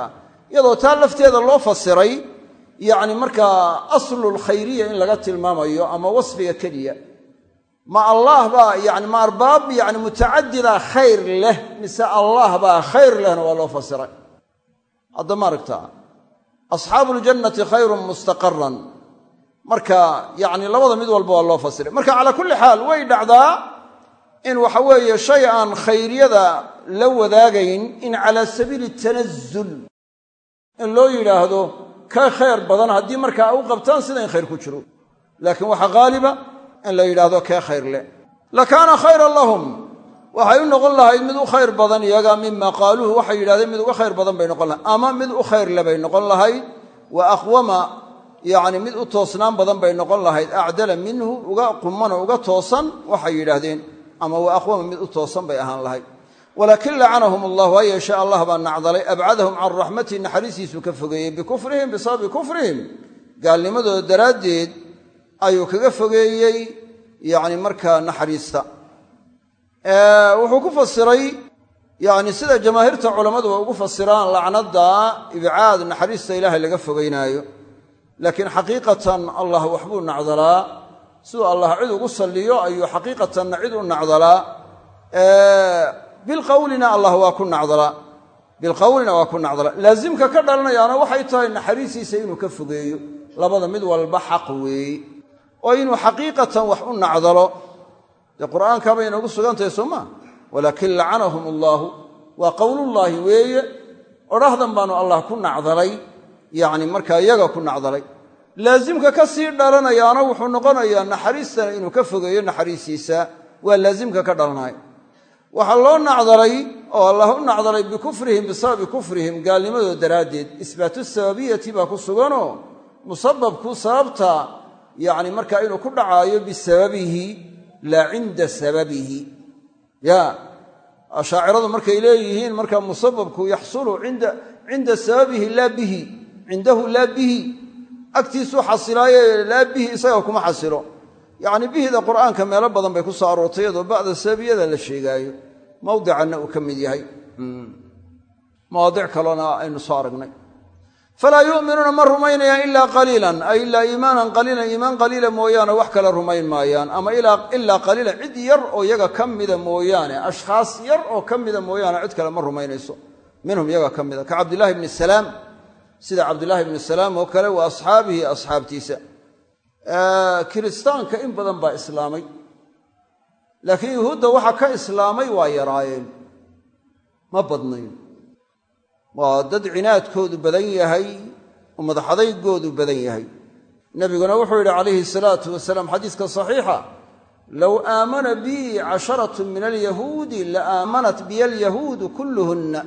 iyadoo taa lafteeda loo fasiray yacni markaa aslulkhayriya in laga tilmaamayo ama wasfiga keliya ma allah baa yani ma arbaab yani mutacadida khayr leh mise allah baa khayr lehna waa loo fasiray. Hadda ma aragtaa asxaabu ljannati khayrun mustaqaran marka yani labada mid walba waa loo fasiray. Marka calaa kulli xaal way dhacdaa in waxa weeye shay aan khayryada la wadaagayn in calaa sabiili tanazul in loo yidhaahdo ka khayr badan haddii markaa u qabtaan sida in khayr ku jiro. Laakiin waxaa haaliba in la yidhaahdo kee khayr leh lakaana khayran lahum. Waxay u noqon lahayd mid u khayr badan iyaga mima qaaluuhu waxay yidhahdeen mid uga khayr badan bay noqon lahayd. Ama mid u khayr le bay noqon lahayd. Wa aqwama yacni mid u toosnaan badan bay noqon lahayd. Acdala minhu uga qumanoo uga toosan waxay yidhaahdeen. Ama wa aqwama mid u toosan bay ahaan lahayd. Walaakin lacanahum allahu ha yeeshe allah baa nacdalay. Abcadahum can raxmatihi naxariistiisuu ka fogeeyey bikufrihim bisababi kufrihim. Gaalnimadooda daraaddeed ayuu kaga fogeeyey yacni markaa naxariista. Wuxuu ku fasiray yani sida jamaahiirta culammaduba ugu fasiraan lacnadda ibcaad naxariista ilaahay laga fogeynaayo. Laakiin xaqiiqatan allah waxbuu nacdalaa. Siduu allah cid ugu salliyo ayuu xaqiiqatanna cid u nacdalaa. Bilqawlina allah waa ku nacdalaa. Bilqawlina waa ku nacdalaa. Laasimka ka dhalanayaana waxay tahay naxariistiisa inuu ka fogeeyo. Labada mid walba xaq weeye oo inuu xaqiiqatan wax u nacdalo. Dee qur'aankaabay inoogu sugantahay soo maa walaakin lacanahum allaahu waa qowlullaahi weeye. Odhahdan baanu allah ku nacdalay. Yacni markaa iyaga ku nacdalay. Laasimka ka sii dhalanayaana wuxuu noqonayaa naxariistana inuu ka fogeeyo naxariistiisa. Waa laasimka ka dhalanaya. Waxaa loo nacdalay oo allah u nacdalay bikufrihim bisababi kufrihim gaalnimadooda daraaddeed isbaatu sababiyati baa ku suganoo musababku sababta yacni markaa inuu ku dhacaayo bisababihi laa cinda sababihi. Ya ashaaciradu markay leeyihiin markaa musababku yaxsulu cinda sababihi laa bihi cindahu laa bihi. Agtiisuu xasilaaye laa bihi isaga kuma xasilo. Yacni bihida qur'aanka meelo badan bay ku soo aroortay iyadoo bacda sababiyada la sheegaayo. Mawdicanna uu ka mid yahay. Mawaadic kalena aynu soo aragnay falaa yu'minuuna ma rumaynayaan ilaa qaliilan ay ilaa iimaanan qaliilan iimaan qaliila mooyaane wax kale rumayn maayaan ama ilaa qaliilan cid yar oo iyaga ka mida mooyaane ashkhaas yar oo ka mida mooyaane cid kale ma rumaynayso minhum iyaga ka mida ka cabdillahi bni salaam sida cabdillaahi bni salaam oo kale wa asxaabihi asxaabtiisa kiristaanka in badan baa islaamay laakiin yuhuudda waxa ka islaamay waa yaraayeen ma badnayn waa dad cinaadkoodu badan yahay oo madaxadaygoodu badan yahay. Nebiguna wuxuu yidhi calayhi salaatu wasalaam xadiiska saxiixa low aamana bii casharatu min alyahuudi la aamanat biya alyahuudu kulluhunna.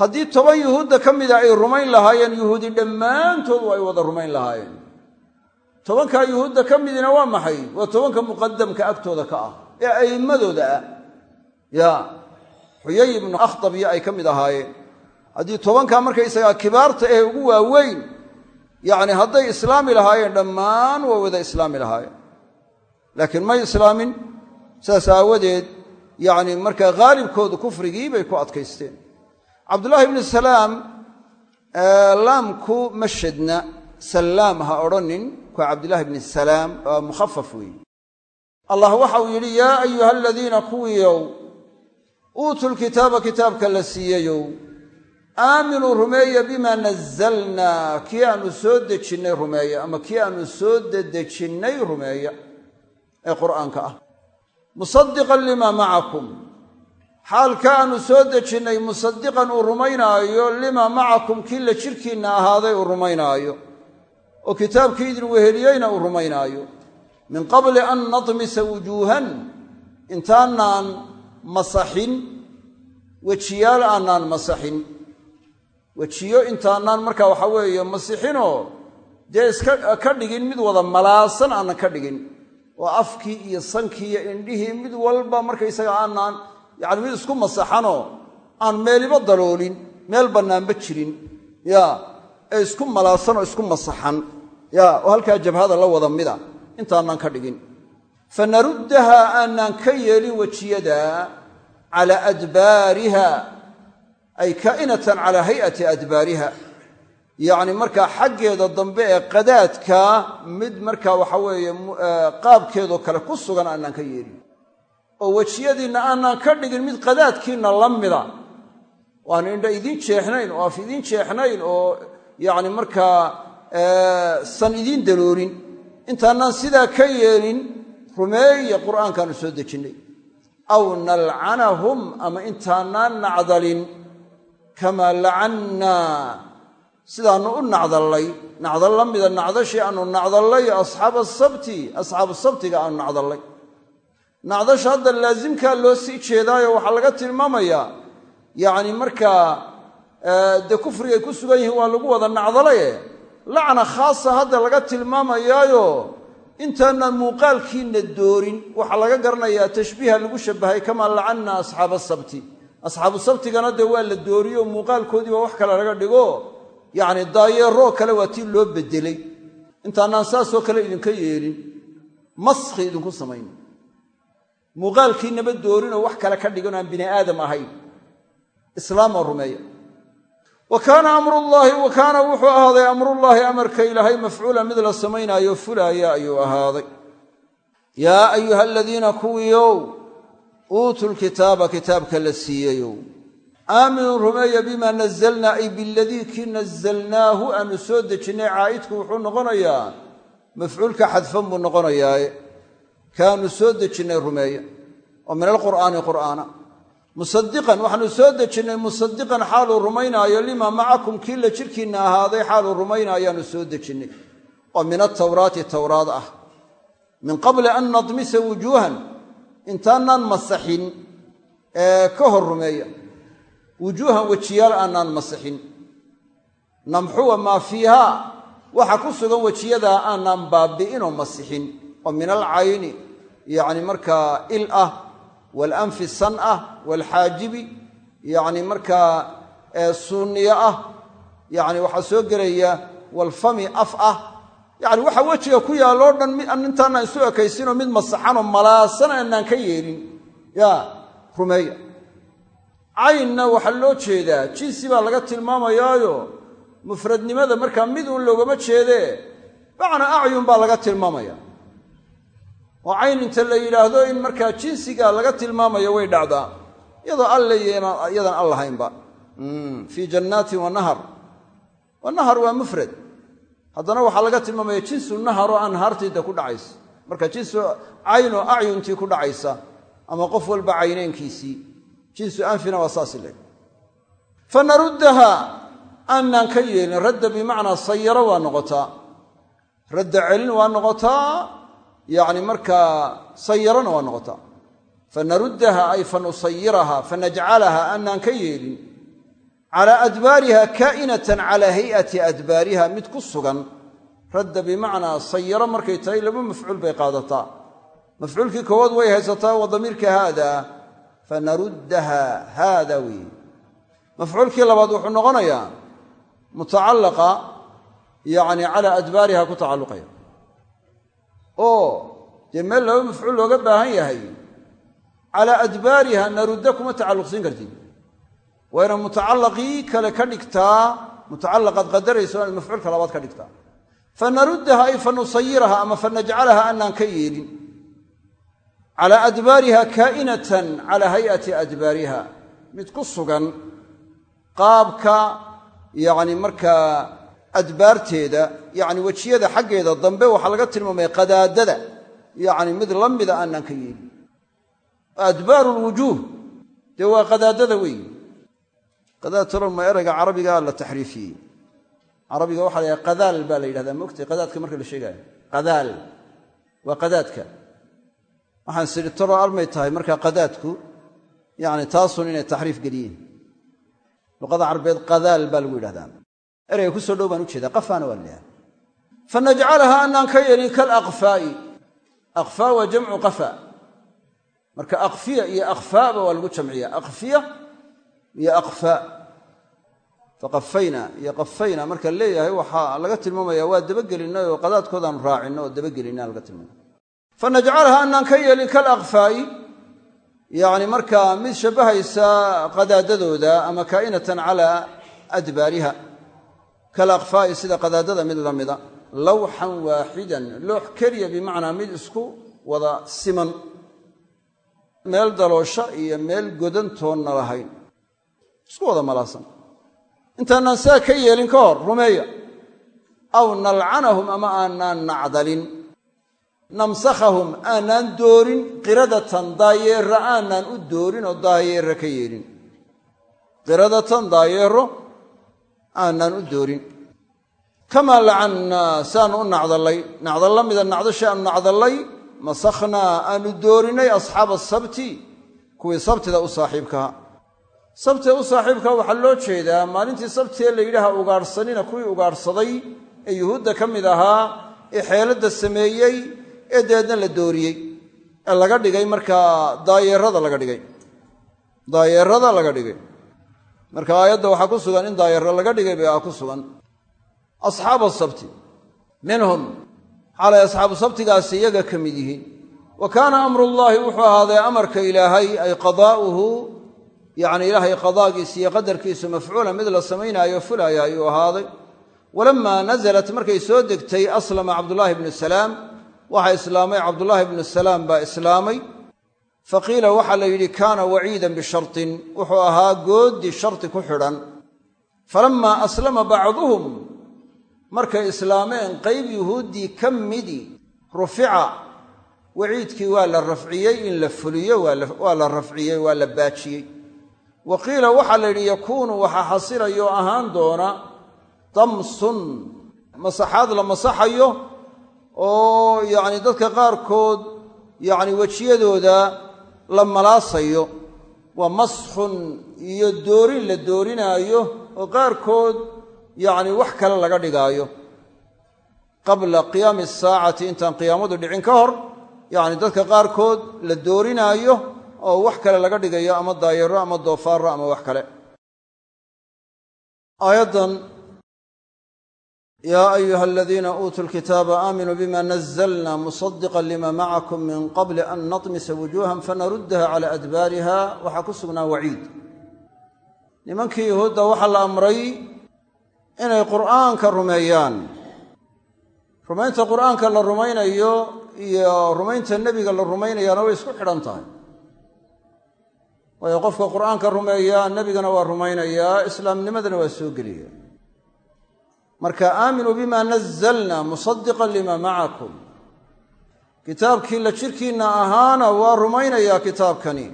Haddii toban yuhuudda ka mida ay rumayn lahaayeen yuhuudi dhammaantood ay wada rumayn lahaayeen. Tobankaa yuhuudda ka midina waa maxay? Waa tobanka muqadamka agtooda ka ah ee a'immadooda ah xuyay ibnu akhdab iyo ay ka mid ahaayeen. Haddii tobankaa markaysagaa kibaarta ee ugu waaweyn yacni hadday islaami lahaayeen dhammaan waa wada islaami lahaayeen. Laakiin may islaamin saas aawadeed yacni markaa haalibkoodu kufrigii bay ku adkaysteen. Cabdullaahi ibnu salaam laamku ma shadna sallaam ha odhanin kuwa cabdillahi bni salaam waa mukhafaf weeye allah waxa uu yidhi yaa ayuha aladiina kuwiiow uutuu lkitaaba kitaabka la siiyeyow. Aaminuu rumeeya bimaa nazalnaa kii aanu soo dejinnay rumeeya ama kii aanu soo dedejinnay rumeeya ee qur'aanka ah. Musadiqan limaa macakum xaalka aanu soo dejinnay musadiqan uu rumaynaayo limaa macakum kii la jirkiinna ahaaday uu rumaynaayo. Oo kitaabkii idin weheliyeyna uu rumaynaayo. Min qabli an nadmisa wujuuhan intaanaan masaxin wejiyaal aanaan masaxin. Wejiyo intaanaan markaa waxa weeye masixinoo dee iska ka dhigin mid wada malaasan aanan ka dhigin. Oo afkii iyo sankii iyo indhihii mid walba markaysaga aanaan yacni mid isku masaxanoo aan meeliba daloolin meel bannaanba jirin. Ya ee isku malaasan oo isku masaxan. Ya oo halkaa jabhada la wada mida. Intaanaan ka dhigin fa naruddaha aanaan ka yeelin wejiyada calaa adbaariha ay kaa'inatan calaa hay'ati adbaariha. Yacni markaa xaggeeda dambe ee qadaadka mid markaa waxa weeye qaabkeedoo kale ku sugan aanaan ka yeelin. Oo wejiyadiinna aanaan ka dhigin mid qadaadkiinna la mida. Waanu indha idiin jeexnayn oo af idiin jeexnayn oo yacni markaa san idiin daloolin. Intaanaan sidaa ka yeelin rumeeya qur'aankaanu soo dejinnay aw nalcanahum ama intaanaan nacdalin kamaa lacannaa sidaannu u nacdallay. Nacdal la mida nacdashii aanu nacdallay asxaaba asabti asxaabu sabtiga aanu nacdallay. Nacdasha hadda laasimkaa loo sii jeedaayo waxaa laga tilmaamayaa yacni markaa dee kufrigay ku sugan yihiin waa lagu wada nacdalaye lacna khaasa hadda laga tilmaamayaayo intaanaan muuqaalkiinna doorin waxaa laga garanayaa tashbiiha lagu shabahay kamaa lacanna asxaaba sabti. Asxaabu sabtigana dee waa la dooriyo muuqaalkoodiiba wax kale laga dhigo. Yacni daayeeroo kale waa tii loo bedelay intaanaan saasoo kale idinka yeelin. Maskhi idinku samayn. Muuqaalkiinaba doorinoo wax kale ka dhigan aan bini aadam ahayn. Islaamoo rumeeya wa kaana amrullaahi wa kaana wuxuu ahaaday amrullaahi amarka ilaahay mafcuulan mid la samaynaayo fulaaya ayuu ahaaday. Yaa ayuha aladiina kuwiiow uutuu lkitaaba kitaabka la siiyeyow. Aaminuu rumeeya bimaa nazalnaa ay biladii kii nazalnaahu aanu soo dejinnay caa'idku wuxuu noqonayaa mafcuulka xadfan buu noqonayaaye. Kaanu soo dejinnay rumeeya. Oo min alqur'aani qur'aana musadiqan waxaanu soo dejinnay musadiqan xaaluu rumaynaayo limaa macakum kii la jirkiinna ahaaday xaaluu rumaynaayaanu soo dejinnay oo min atawraati tawraad ah. Min qabli an nadmisa wujuuhan intaanaan masaxin ee ka hor rumeeya. Wujuuhan wejiyaal aanaan masixin namxuwa maa fiihaa waxa ku sugan wejiyadaa aanaan baabi'inoo masixin oo min alcayni yacni markaa il ah waalanfi san ah waalxaajibi yacni markaa suuniyo ah yacni waxaa soo gelaya walfami af ah. Yacni waxa wejiga ku yaalloo dhan intaanaan isu ekaysinoo mid masaxanoo malaasan aanaan ka yeelin. Yaa rumeeya. Caynna waxaa loo jeedaa jinsi baa laga tilmaamayaayo mufradnimada markaa mid uun loogama jeedee macnaa acyun baa laga tilmaamaya oo cayn inta la yidhaahdo in markaa jinsigaa laga tilmaamayo way dhacdaa iyadoo alle iyadan al lahaynba. Fii jannaatin wa nahar. Wa nahar waa mufrad. Haddana waxaa laga tilmaamaya jinsu naharoo anhaartiida ku dhacaysa. Marka jinsu caynoo acyuntii ku dhacaysa ama qof walba cayneynkiisii jinsu anfina waa saasi le fa naruddaha aanaan ka yeelin radda bimacnaa sayaro waa noqotaa. Radda celin waa noqotaa yacni markaa sayarona waa noqotaa fa naruddaha ay fa nusayiraha fa najcalaha aanaan ka yeelin calaa adbaariha kaa'inatan calaa hay'ati adbaariha mid ku sugan radda bimacnaa sayaro markay tahay laba mafcuul bay qaadataa. Mafcuulkii koowaad way haysataa wa damiirka haada fa naruddaha haada weeye. Mafcuulkii labaad wuxuu noqonayaa mutacallaqa yacni calaa adbaariha ku tacalluqaya oo dee meel laba mafcuul looga baahan yahay calaa adbaariha narudda kuma tacalluqsiin kartid. Waa inaad mutacallaqii kale ka dhigtaa mutacallaqaad qadarayso inaad mafcuulka labaad ka dhigtaa. Fa naruddaha ay fa nusayiraha ama fa najcalaha aanaan ka yeelin calaa adbaariha kaa'inatan calaa hay'ati adbaariha. Mid ku sugan qaabka yacni markaa adbaarteeda yacni wejiyada xaggeeda dambe waxaa laga tilmaamaya qadaadada yacni mid la mida aanaan ka yeelin. Adbaaru lwujuuh dee waa qadaadada weeye qadaad toloma erayga carabigaa la taxriifiyey. Carabiga waxa la qadaal baa la yidhahdaa mogtay qadaadka marka la sheegaayo. Qadaal waa qadaadka. Waxaan sidhi toro armay tahay markaa qadaadku yacni taasun inay taxriif geliyeen. Luqada carabeed qadaal baa lagu yidhahdaa erayga ku soo dhow baan u jeedaa qafaana waa layahay fa najcalaha anaan ka yeelin kalaqfaa'i aqfaa waa jamcu qafa. Marka aqfiya iyo akhfaaba waa lagu jamciya aqfiya iyo aqfaa. Faqafayna iyo qafayna marka leeyahay waxaa laga tilmaamaya waa dabagelinay oo qadaadkoodaanu raacinno oo dabagelinaa laga tilmaamaya fa najcalaha anaan ka yeelin kalaqfaa'i yacni markaa mid shabbahaysa qadaadadooda ama kaa'inatan calaa adbaariha kalakfaa'i sida qadaadada mid la mida lawxan waaxidan loox keliya bimacnaa mid isku wada siman meel daloosho iyo meel godantoonna lahayn. Isku wada malaasan. Intaanaan saa ka yeelin ka hor rumeeya. Aw nalcanahum ama aanaan nacdalin. Namsakhahum aanaan doorin qiradatan daayeerra aanaan u doorin oo daayeerra ka yeelin. Qiradatan daayeero aanaan u doorin. Kamaa lacannaa saanu u nacdallay. Nacdalla mida nacdasha aanu nacdallay masakhnaa aanu doorinay asxaaba asabti kuwii sabtida u saaxiibkaha sabtida u saaxiibkaha waxaa loo jeedaa maalintii sabtee la yidhaha ugaadhsanina kuwii ugaadhsaday ee yuhuudda ka mid ahaa ee xeeladda sameeyey ee dabeedna la dooriyey. Ee laga dhigay markaa daayeerada laga dhigay. Daayeerada laga dhigay marka aayadda waxaa ku sugan in daayeero laga dhigay baa ku sugan. Asxaaba sabti. Minhum. Xaalay asxaabu sabtigaasi iyaga ka mid yihiin. Wa kaana amrullaahi wuxuu ahaaday amarka ilaahay ay qadaa'uhu yacni ilaahay qadaagiisa iyo qadarkiisu mafcuula mid la samaynaayo fulaaya ayuu ahaaday. Walamaa nasalat markay soo degtay aslama cabdullaahi bnu salaam. Waxaa islaamay cabdullaahi bnu salaam baa islaamay faqiila waxaa la yidhi kaana waciidan bishartin. Wuxuu ahaa goodi sharti ku xidhan. Falammaa aslama bacduhum markay islaameen qayb yuhuuddii ka midii rufica. Waciidkii waa la rafciyey in la fuliyo waa la rafciyey waa la baajiyey. Wa qiila waxaa la yidhi yakuunu waxaa xasilayo ahaan doona damsun masaxaad la masaxayo oo yacni dadka qaarkood yacni wejiyadooda la malaasayo waa maskhun iyo doorin la doorinaayo oo qaarkood yacni wax kale laga dhigaayo. Qabla qiyaami asaacati intaan qiyaamadu dhicin ka hor yacni dadka qaarkood la doorinaayo oo wax kale laga dhigayo ama daayaro ama doofaaro ama wax kale. Aayaddan yaa ayuha aladiina uutuu lkitaaba aaminuu bima nazalna musadiqan lima macakum min qabli an natmisa wujuuhan fanaruddaha cala adbaariha waxaa ku sugnaa waciid nimankii yuhuudda waxaa la amray inay qur'aanka rumeeyaan rumaynta qur'aanka la rumaynayo iyo rumaynta nebiga la rumaynayaana way isku xidhan tahay waayo qofka qur'aanka rumeeyaa nebigana waa rumaynayaa islaamnimadana waa soo gelaya marka aaminuu bima nazalna musadiqan lima macakum kitaabkii la jirkiinna ahaana waa rumaynayaa kitaabkani.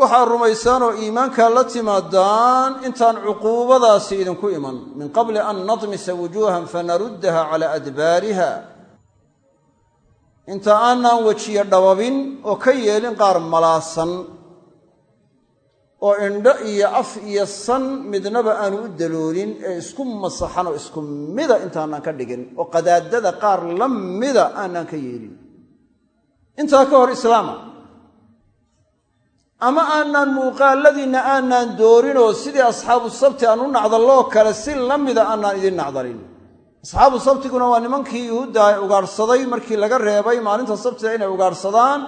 Waxaad rumaysaan oo iimaankaa la timaadaan intaan cuquubadaasi idinku iman. Min qabli an natmisa wujuuhan fanaruddaha cala adbaariha. Inta aanaan wejiye dhababin oo ka yeelin qaar malaasan oo indho iyo af iyo san midnaba aanu u daloolin ee isku masaxan oo isku mida intaanaan ka dhigin oo qadaadada qaar la mida aanaan ka yeelin. Intaa ka hor islaama ama aanaan muuqaaladiinna aanaan doorinoo sidii asxaabu sabti aan u nacdalloo kale si la mida aanaan idin nacdalin. Asxaabu sabtiguna waa nimankii yuhuudda ugaadhsaday markii laga reebay maalinta sabtida inay ugaadhsadaan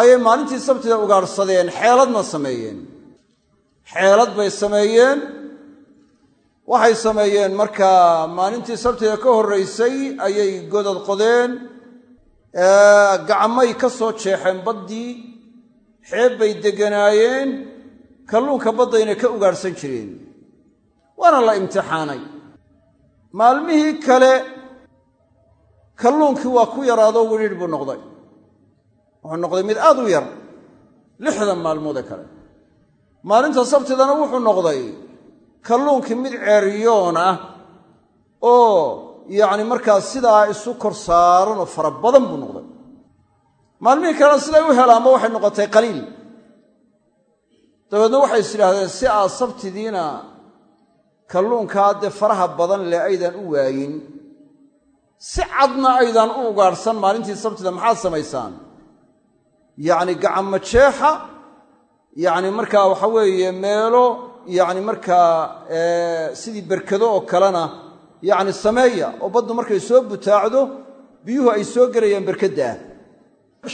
ayay maalintii sabtida ugaadhsadeen xeeladna sameeyeen. Xeelad bay sameeyeen. Waxay sameeyeen markaa maalintii sabtida ka horraysay ayay godad qodeen. Gacmay ka soo jeexeen baddii xeeb bay degganaayeen kalluunka baddayna ka ugaadhsan jireen. Waana la imtixaanay. Maalmihii kale kalluunkii waa ku yaraadoo widhiidh buu noqday wuxuu noqday mid aad u yar lixdan maalmoodee kale. Maalinta sabtidana wuxuu noqday kalluunkii mid ceeriyoon ah oo yacni markaa sidaa isu kor saaran oo fara badan buu noqday. Maalmihii kalena siday u helaanba waxay noqotay qaliil. Dabeedna waxay is idhaahdeen si aad sabtidiina kalluunkaa dee faraha badan leh aydaan u waayin si cadna aydaan u ugaadhsan maalintii sabtida maxaad samaysaan yacni gacamo jeexa yacni markaa waxa weeye meelo yacni markaa sidii berkado oo kalena yacni sameeya oo baddu markay soo butaacdo biyuhu ay soo gelayaan berkaddaah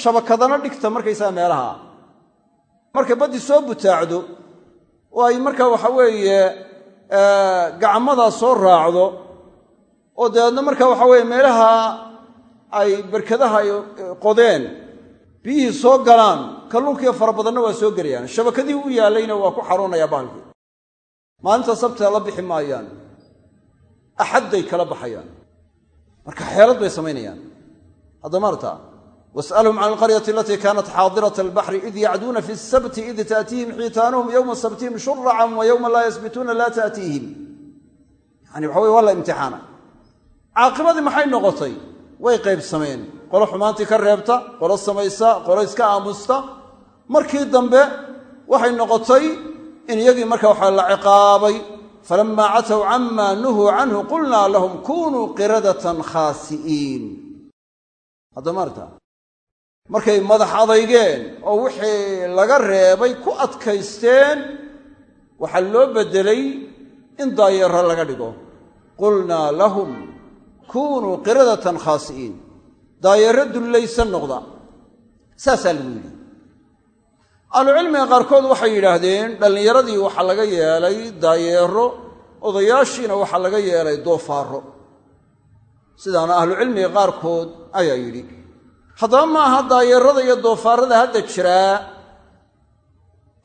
shabakadana dhigta markaysaa meelaha. Markay baddii soo butaacdo oo ay markaa waxa weeye gacmadaa soo raacdo oo dabeedna marka waxa weeye meelaha ay berkadaha qodeen biyihii soo galaan kalluunkiiyo fara badanna waa soo gelayaan shabakadihii u yaallayna waa ku xaroonayaa bahalkii maalinta sabtida la bixi maayaan. Axadday kala baxayaan. Marka xeelad bay samaynayaan. Hadda maarta was'alhum can alqaryati alatii kaanat xaadirat albaxri id yacduuna fi sabti id taأtiihim xiitaanuhum yowma sabtihim shuracan wa yowma laa yasbituuna laa taأtiihim yani waxa weye waa la imtixaana. Caaqibadii maxay noqotay? Way qaybsameen qolo xumaantii ka reebta qolo samaysa qolo iska aamusta. Markii dambe waxay noqotay in iyagii marka waxa la ciqaabay falamaa catow cama nuhuu canhu qulnaa lahum kunuu qiradatan khaasi'iin. Hadda maarta markay madax adaygeen oo wixii laga reebay ku adkaysteen waxaa loo beddelay in daayeero laga dhigo. Qulnaa lahum kunuu qiradatan khaasi'iin daayeero dullaysan noqda. Saasaa lagu yidhi. Ahlucilmiga qaarkood waxay yidhaahdeen dhallinyaradii waxaa laga yeelay daayeero odayaashiina waxaa laga yeelay doofaarro. Sidaana ahlucilmiga qaarkood ayaa yidhi haddaba ma aha daayeerada iyo doofaarrada hadda jiraa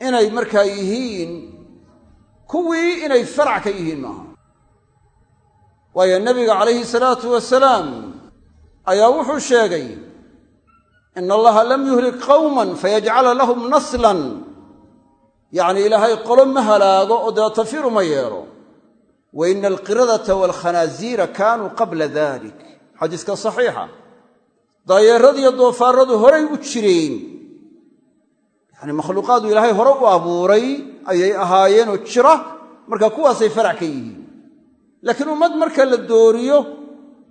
inay markaa yihiin kuwii inay farac ka yihiin maaha. Waayo nebiga calayhi salaatu wasalaam ayaa wuxuu sheegay ina allaha lam yuhlik qawman fayajcala lahum naslan. Yacni ilaahay qolo ma halaago oo dee tafiru ma yeelo wa ina alqiradata waalkhanaasiira kaanuu qabla dalik xadiiska saxiixa. Daayeeradiiyo doofaarradu horay u jireen. Yacni makhluuqaadu ilaahay hore u abuuray ayay ahaayeenoo jira marka kuwaasay farac ka yihiin. Laakiin ummad marka la dooriyo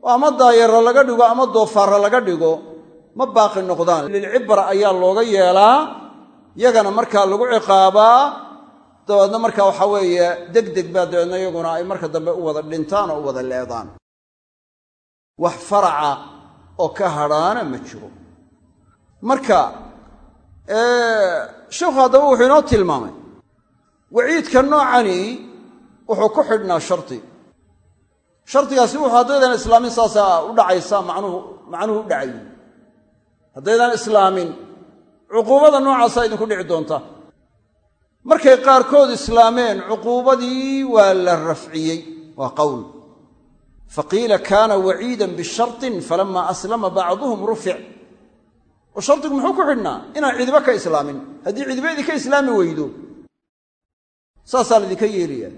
oo ama daayeero laga dhigo ama doofaarro laga dhigo ma baaqi noqdaan. Lilcibra ayaa looga yeelaa yagana markaa lagu ciqaabaa. Dabeedna marka waxa weeye degdeg baa dabeedna iyaguna ay marka dambe u wada dhintaan oo u wada leedaan. Wax faraca oo ka hadhaana ma jiro. Marka sheikhu haddaba wuxuu inoo tilmaamay waciidka noocani wuxuu ku xidhnaa shardi shardigaasi wuxuu haddaydan islaamin saasaa u dhacaysa macnuhu macnuhu u dhacayi haddaydaan islaamin cuquubada noocaasaa idinku dhici doonta markay qaarkood islaameen cuquubadii waa la rafciyey waa qowl. Faqiila kaana waciidan bishartin falamaa aslama bacduhum rufic. Oo shardigu muxuu ku xidhnaa? Inaan cidiba ka islaamin. Haddii cidiba idinka islaami weydo saasaa laydinka yeelaya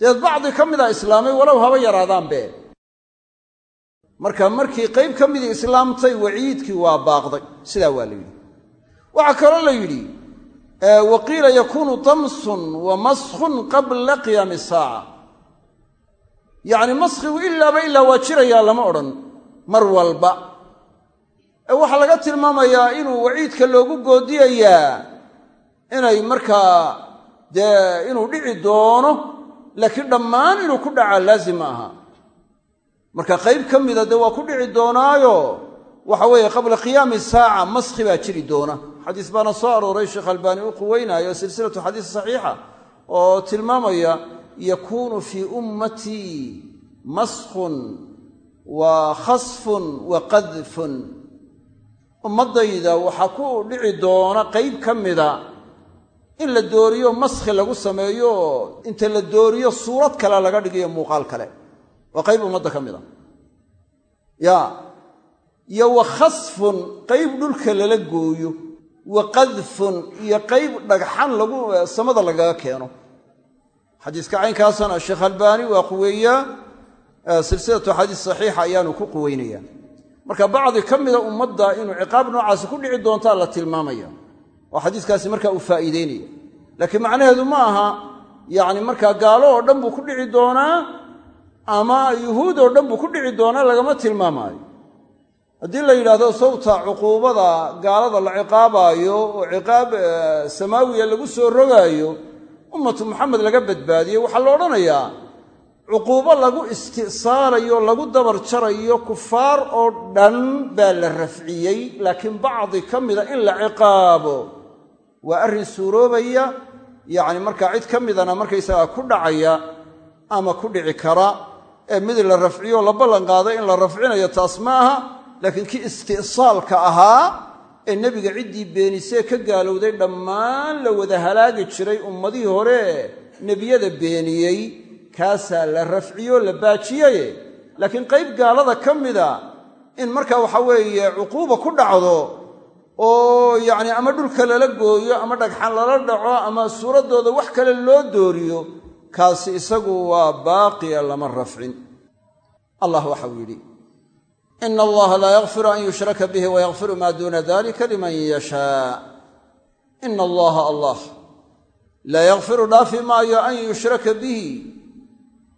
deed bacdi ka mida islaamay walow haba yaraadaanbe. Marka markii qayb ka midii islaamtay waciidkii waa baaqday. Sidaa waa la yidhi. Waxaa kaloo la yidhi wa qiila yakuunu damsun wa maskhun qabla qiyaami saaca. Yacni maskhigu ilaaba ilaa waa jirayaa lama odhan. Mar walba. Ee waxaa laga tilmaamayaa inuu waciidka loogu goodiyayaa inay markaa dee inuu dhici doono laakiin dhammaan inuu ku dhacaa laazim ma aha marka qayb ka mida dee waa ku dhici doonaayo waxa weeye qabla qiyaami saaca maskhi baa jiri doona. Xadiis baana soo arooray sheekh albaani u quweynaayo silsilatu xadiis saxiixa oo tilmaamaya yakuunu fii ummatii maskhun wa khasfun wa qadfun. Ummaddayda waxaa ku dhici doona qayb ka mida in la dooriyo maskhi lagu sameeyo inta la dooriyo suurad kale laga dhigayo muuqaal kale. Waa qayb ummadda ka mid a ya iyo wa khasfun qayb dhulka lala gooyo. Wa qadfun iyo qayb dhagxan lagu samada lagaga keeno. Xadiiska caynkaasana sheekh albaani waa quweeyaa silsilatu xadiis saxiixa ayaanu ku quweynaya marka bacdi ka mida ummadda inuu ciqaab noocaasi ku dhici doontaa la tilmaamaya oo xadiiskaasi markaa uu faa'iideynaya laakiin macnaheedu ma aha yacni markaa gaalo oo dhan buu ku dhici doonaa ama yuhuud oo dhan buu ku dhici doonaa lagama tilmaamaayo. Haddii la yidhaahdo sawta cuquubada gaalada la ciqaabaayo oo ciqaab samaawiya lagu soo rogaayo ummatu maxamed laga badbaadiye waxaa la odhanayaa cuquubo lagu isti'saalayo lagu dabar jarayo kufaar oo dhan baa la rafciyey laakiin bacdi ka mida in la ciqaabo waa arrin suuroobaya yacni markaa cid ka midana markaysagaa ku dhacaya ama ku dhici kara ee mid la rafciyo la ballan qaaday in la rafcinayo taas ma aha. Laakiin kii isti'saalka ahaa ee nebiga ciddii beenisee ka gaalowday dhammaan la wada halaagi jiray ummadihii hore nebiyada beeniyey kaasaa la rafciyo la baajiyey laakiin qayb gaalada ka mida in marka waxa weeye cuquuba ku dhacdo oo yacni ama dhulka lala gooyo ama dhagxan lala dhaco ama suuraddooda wax kale loo dooriyo kaasi isagu waa baaqiya lama rafcin. Allah waxau yidhi ina allaha laa yakfiru an yushraka bihi wayakfiru maa duuna dalika liman yashaa ina allaha allah laa yakfiru dhaafi maayo an yushraka bihi.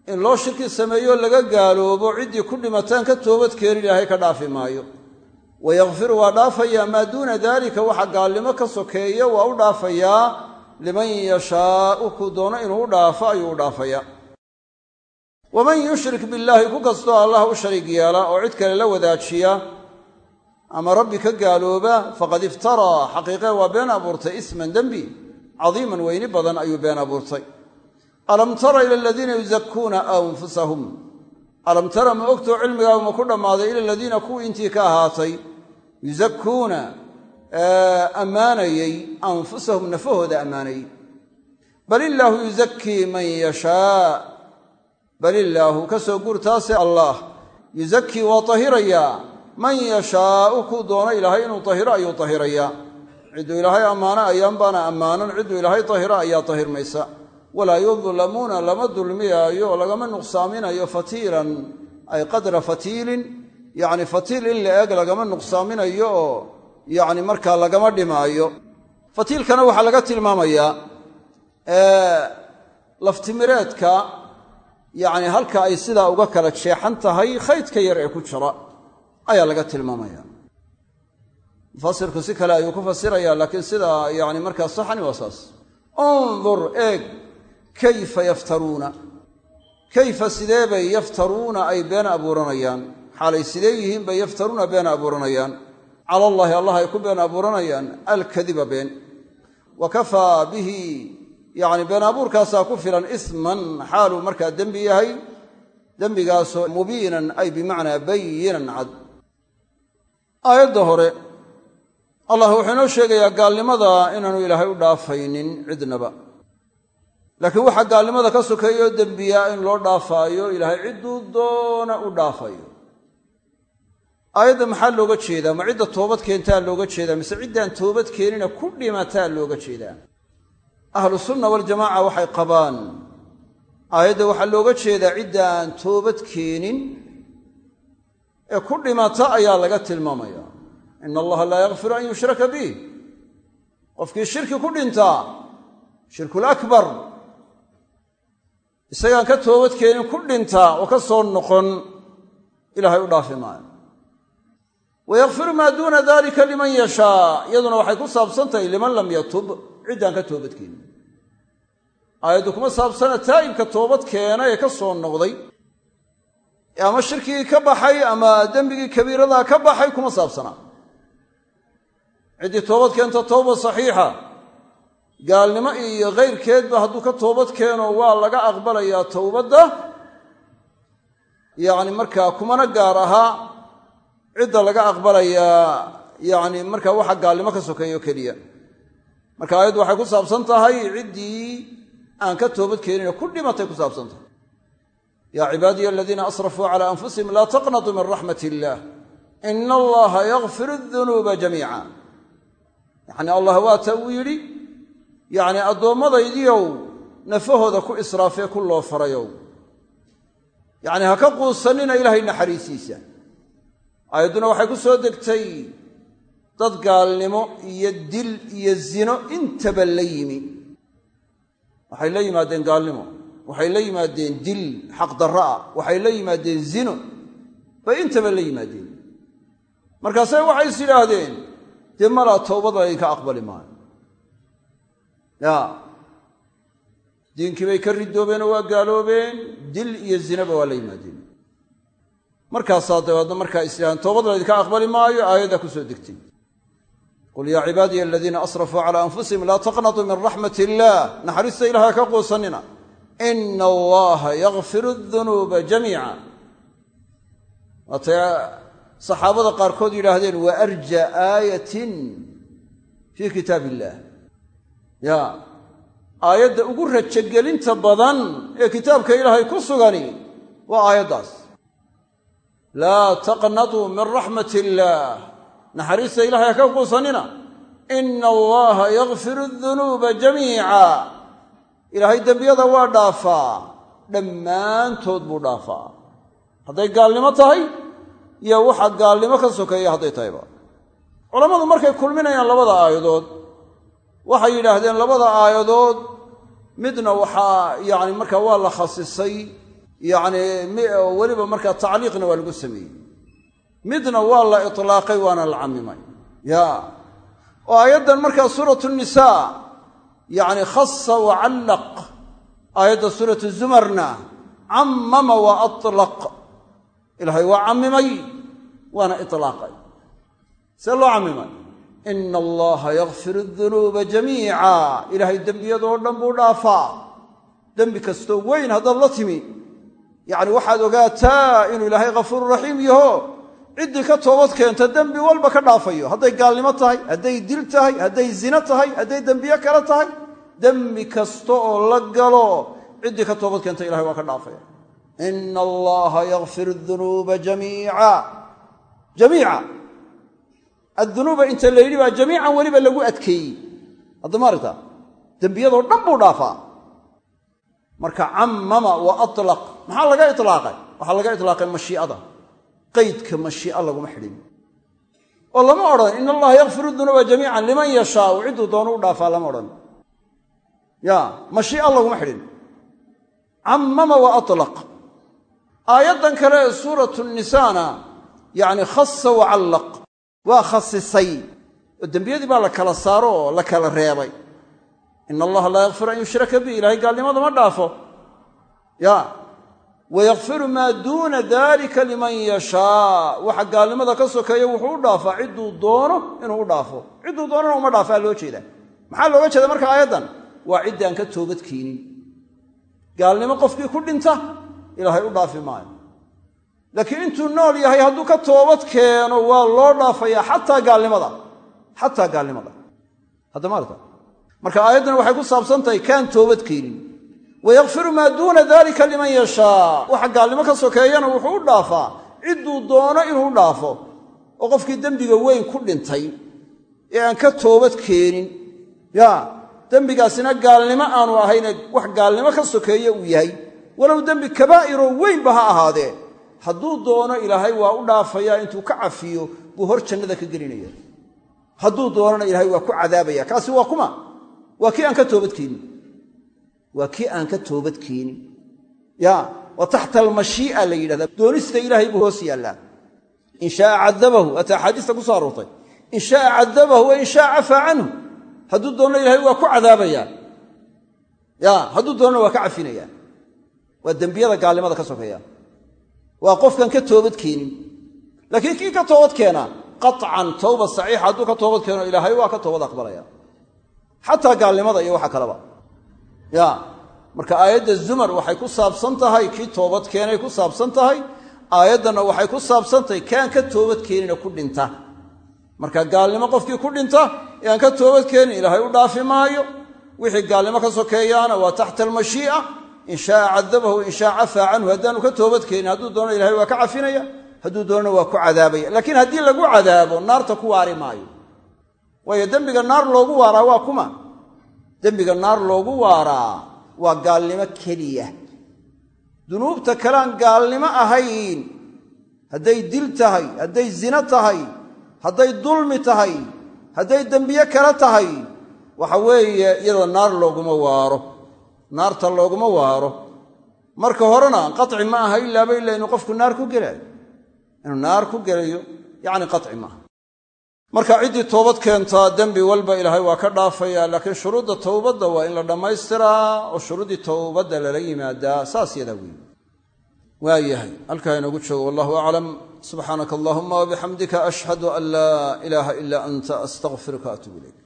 In loo shirki sameeyo laga gaaloobo ciddii ku dhimataan ka toobadkeeni ilaahay ka dhaafi maayo wayakfiru waa dhaafayaa maa duuna daalika waxa gaalnimo ka sokeeya waa u dhaafayaa liman yashaau kuu doono inuu u dhaafo ayuu u dhaafayaa waman yushrik billaahi ku kastoo allah u shariig yeela oo cid kale la wadaajiya ama rabbi ka gaalooba faqad iftaraa xaqiiqe waa been abuurtay isman dembi cadiiman weyni badan ayuu been abuurtay alam tara ila aladiina yuzakuuna anfusahum alam tara ma ogtoo cilmigaagu ku dhammaaday ila aladiina kuwii intii ka ahaatay yuzakuuna ammaanayey anfusahum nafahooda ammaanayey bal illaahu yuzakii man yashaa. Bal illaahu ka soo guur taase allaah yuzakii waa tahirayaa man yashaau kuu doono ilaahay inuu tahiro ayuu tahirayaa cidduu ilaahay ammaano ayaan baana ammaanan cidduu ilaahay tahiro ayaa tahirmaysa. Walaa yudlamuuna lama dulmiyaayo lagama nuqsaaminayo fatiilan ay qadra fatiilin yacni fatiil in la eg lagama nuqsaaminayo oo yacni markaa lagama dhimaayo. Fatiilkana waxaa laga tilmaamayaa laftimireedka yacni halka ay sidaa uga kala jeexan tahay khaydka yar ee ku jira ayaa laga tilmaamaya. Mufasirku si kale ayuu ku fasirayaa laakiin sidaa yani markaa saxani waa saas. Undur eeg kayfa yaftaruuna? Kayfa sidee yaftaruuna ay been abuuranayaan xaalay sidee yihiin bay yaftaruuna been abuuranayaan. Cala allaahi allah ay ku been abuuranayaan alkadiba been. Wa kafaa bihi yacni been abuurkaasaa ku filan isman xaaluu markaa dembi yahay dembigaasoo mubiinan ay bimacnaa bayinan cad. Aayadda hore allah wuxuu inoo sheegayaa gaalnimada inaanu ilaahay u dhaafaynin cidnaba. Laakiin waxaa gaalnimada ka sokeeyoo dembiyaa in loo dhaafaayo ilaahay cidduu doona u dhaafayo aayadda maxaa looga jeedaa? Ma cidda toobad keentaa looga jeedaa? Mise ciddaan toobad keenina ku dhimataa looga jeedaa? Ahlu sunna waljamaaca waxay qabaan. Aayadda waxaa looga jeedaa cidda aan toobad keenin ee ku dhimata ayaa laga tilmaamaya. Ina allaha laa yakfiru an yushraka bih qofkii shirki ku dhintaa shirkul akbar. Isagaan ka toobad keenin ku dhintaa oo ka soo noqon ilaahay u dhaafi maayo wayakfiru maa duuna dalika liman yashaa iyaduna waxay ku saabsan tahay liman lam yatub. ciddaan ka toobad keenin. aayaddu kuma saabsana taa'ibka toobad keena ee ka soo noqday. ama shirkigii ka baxay ama dembigii kabiiradaa ka baxay kuma saabsana. ciddii toobad keenta towba saxiixa. gaalnimo iyo kayrkeedba hadduu ka toobad keeno waa laga aqbalayaa towbadda yacni markaa kumana gaar ahaa cidda laga aqbalayaa yacni markaa waxa gaalnimo ka sokeeyo keliya. Marka aayaddu waxay ku saabsan tahay ciddii aan ka toobad keenine ku dhimatay ku saabsan tahay. Yaa cibaadiya aladiina asrafuu calaa anfusihim laa taqnatuu min raxmat illaah ina allaha yakfiru dunuuba jamiica yacni allah waata uu yidhi yacni addoommadaydiiow nafahooda ku israafee ku loo farayow. Yacni ha ka quusanina ilaahay naxariisiisa aayadduna waxay ku soo degtay dad gaalnimo iyo dil iyo zino intaba la yimi. Waxay la yimaadeen gaalnimo waxay la yimaadeen dil xaqdarro ah waxay la yimaadeen zino bay intaba la yimaadeen. Markaase waxay is yidhaahdeen dee malaa towbada laydinka aqbali maayo. Ya. Diinkii bay ka ridoobeenoo waa gaaloobeen dil iyo zinaba waa la yimaadeen markaasaa dabeedna markaa is yidhahdeen toobad laydinka aqbali maayo aayaddaa ku soo degtay. Qul yaa cibaadiya aladiina asrafuu calaa anfusihim laa taqnatuu min raxmat illaah naxariista ilahay ka quusanina ina allaha yakfiru dunuuba jamiica waatay saxaabada qaarkood yidhaahdeen wa arja aayatin fii kitaab illaah ya aayadda ugu rajogelinta badan ee kitaabka ilaahay ku sugani waa aayaddaas laa taqnatuu min raxmat illaah naxariista ilahay ha ka quusanina ina allaha yakfiru dunuuba jamiica. Ilaahay dembiyada waa dhaafaa dhammaantood buu dhaafaa. Hadday gaalnimo tahay iyo waxa gaalnimo ka sokeeya hadday tahayba culammadu markay kulminayaan labada aayadood waxay yidhaahdeen labada aayadood midna waxaa yani markaa waa la khasisay yacni weliba markaa tacliiqna waa lagu sameeyey. Midna waa la itlaaqay waana la camimay ya. Oo aayaddan markaa suuratu nisaa yacni khasa wa callaq. Aayadda suuratu zumarna cammama wa atlaq. Ilaahay waa cammimay waana itlaaqay. See loo cammimay? Ina allaha yakfiru dunuuba jamiica. Ilaahay dembiyadoo dhan buu dhaafaa. Dembi kastoo weyn haddaad la timi yacni waxaad ogaataa inuu ilaahay ghafuuru raxiim yaho. Ciddii ka toobad keenta dembi walba ka dhaafayo. Hadday gaalnimo tahay hadday dil tahay hadday zino tahay hadday dembiye kale tahay dembi kasta oo la galo ciddii ka toobad keenta ilahay waa ka dhaafaya. Ina allaha yakfiru dunuuba jamiica. Jamiica. Addunuuba inta la yidhi baa jamiican weliba lagu adkeeyey. Haddama aragta dembiyadoo dhan buu dhaafaa. Marka cammama wa atlaq maxaa laga itlaaqay? Waxaa laga itlaaqay mashii'ada. Qaydka mashii'a laguma xidhin. Oo lama odhan in allaha yakfiru dunuuba jamiican liman yashaau cidduu doonu u dhaafaa lama odhan. Ya mashii'a laguma xidhin. Cammama wa atlaq. Aayaddan kale ee suuratu nisaana yacni khasa wa callaq waa khasisay oo dembiyadii baa la kala saaro oo la kala reebay. Ina allaha laa yakfiru an yushraka bi ilahay gaalnimada ma dhaafo. Ya wayakfiru maa duuna dalika liman yashaa waxa gaalnimada ka sokeeya wuxuu u dhaafaa cidduu doono inuu u dhaafo. cidduu doonana uma dhaafaa loo jeeda maxaa looga jeeda marka aayaddan? waa ciddii aan ka toobad keenin. gaalnimo qofkii ku dhinta ilaahay u dhaafi maayo. laakiin intuu nool yahay hadduu ka toobad keeno waa loo dhaafayaa xataa gaalnimada. xataa gaalnimada. haddamaarta marka aayaddani waxay ku saabsan tahay kaan toobad keenin wayakfiru maa duuna dalika liman yashaa waxa gaalnimo ka sokeeyana wuxuu u dhaafaa cidduu doono inuu dhaafo oo qofkii dembiga weyn ku dhintay ee aan ka toobad keenin ya dembigaasina gaalnimo aanu ahayne wax gaalnimo ka sokeeye uu yahay walow dembi kabaa'iroo weynba ha ahaadee hadduu doono ilaahay waa u dhaafayaa intuu ka cafiyo buu hor jannada ka gelinaya hadduu doonona ilaahay waa ku cadaabaya kaasi waa kuma waa kii aan toobadkeenin waa kii aan ka toobad keenin ya wa taxta almashii'a la yidhahdaa doonista ilaahay buu hoos yaallaa. In shaaa cadabahu waata axaadiista ku soo in shaaa cadabahu wa in cafaa canhu. Hadduu doonno ilahay waa ku cadaabayaa ya hadduu doonona waa ka cafinaya. Waa dembiyada gaalnimada ka sokeeya waa qofkan ka toobad keenin laakiin kii ka toobad keena qaطcan towba saxiixa hadduu ka toobad keeno ilaahay waa ka toobad aqbalaya. Xataa gaalnimada iyo waxa kaleba ya marka aayadda zumar waxay ku saabsan tahay kii toobad keenay ku saabsan tahay aayaddanna waxay ku saabsan tahay kaan ka toobad keenina ku dhinta. Marka gaalnimo qofkii ku dhinta ee aan ka toobad keenin ilaahay u dhaafi maayo. Wixii gaalnimo ka sokeeyaana waa taxta almashii'a. In shaaa cadabahu in shaa cafaa canhu haddaanu ka toobad keenin hadduu doono ilahay waa ka cafinaya hadduu doonana waa ku cadaabaya laakiin haddii lagu cadaabo naarta ku waari maayo. Waayo dembiga naar loogu waaraa waa kuma dembiga naar loogu waaraa waa gaalnimo keliya. Dunuubta kalean gaalnimo ahayn hadday dil tahay hadday zino tahay hadday dulmi tahay hadday dembiye kale tahay waxa weeye iyada naar looguma waaro naarta looguma waaro. Marka horena qaci ma aha ilaaba ilaa inuu qofku naar ku gelaayo inuu naar ku gelayo yacni qaci maaha marka ciddii toobad keentaa dembi walba ilaahay waa ka dhaafaya laakiin shuruudda towbadda waa in la dhammaystiraa oo shuruuddii towbadda lala yimaadaa saas yadaa weeye waa yahay. Halkaa inoogu joogo wallahu aclam. Subxaanaka allahuma wabixamdika ashhadu an laa ilaaha ilaa anta astaqfiruka atuub ilayk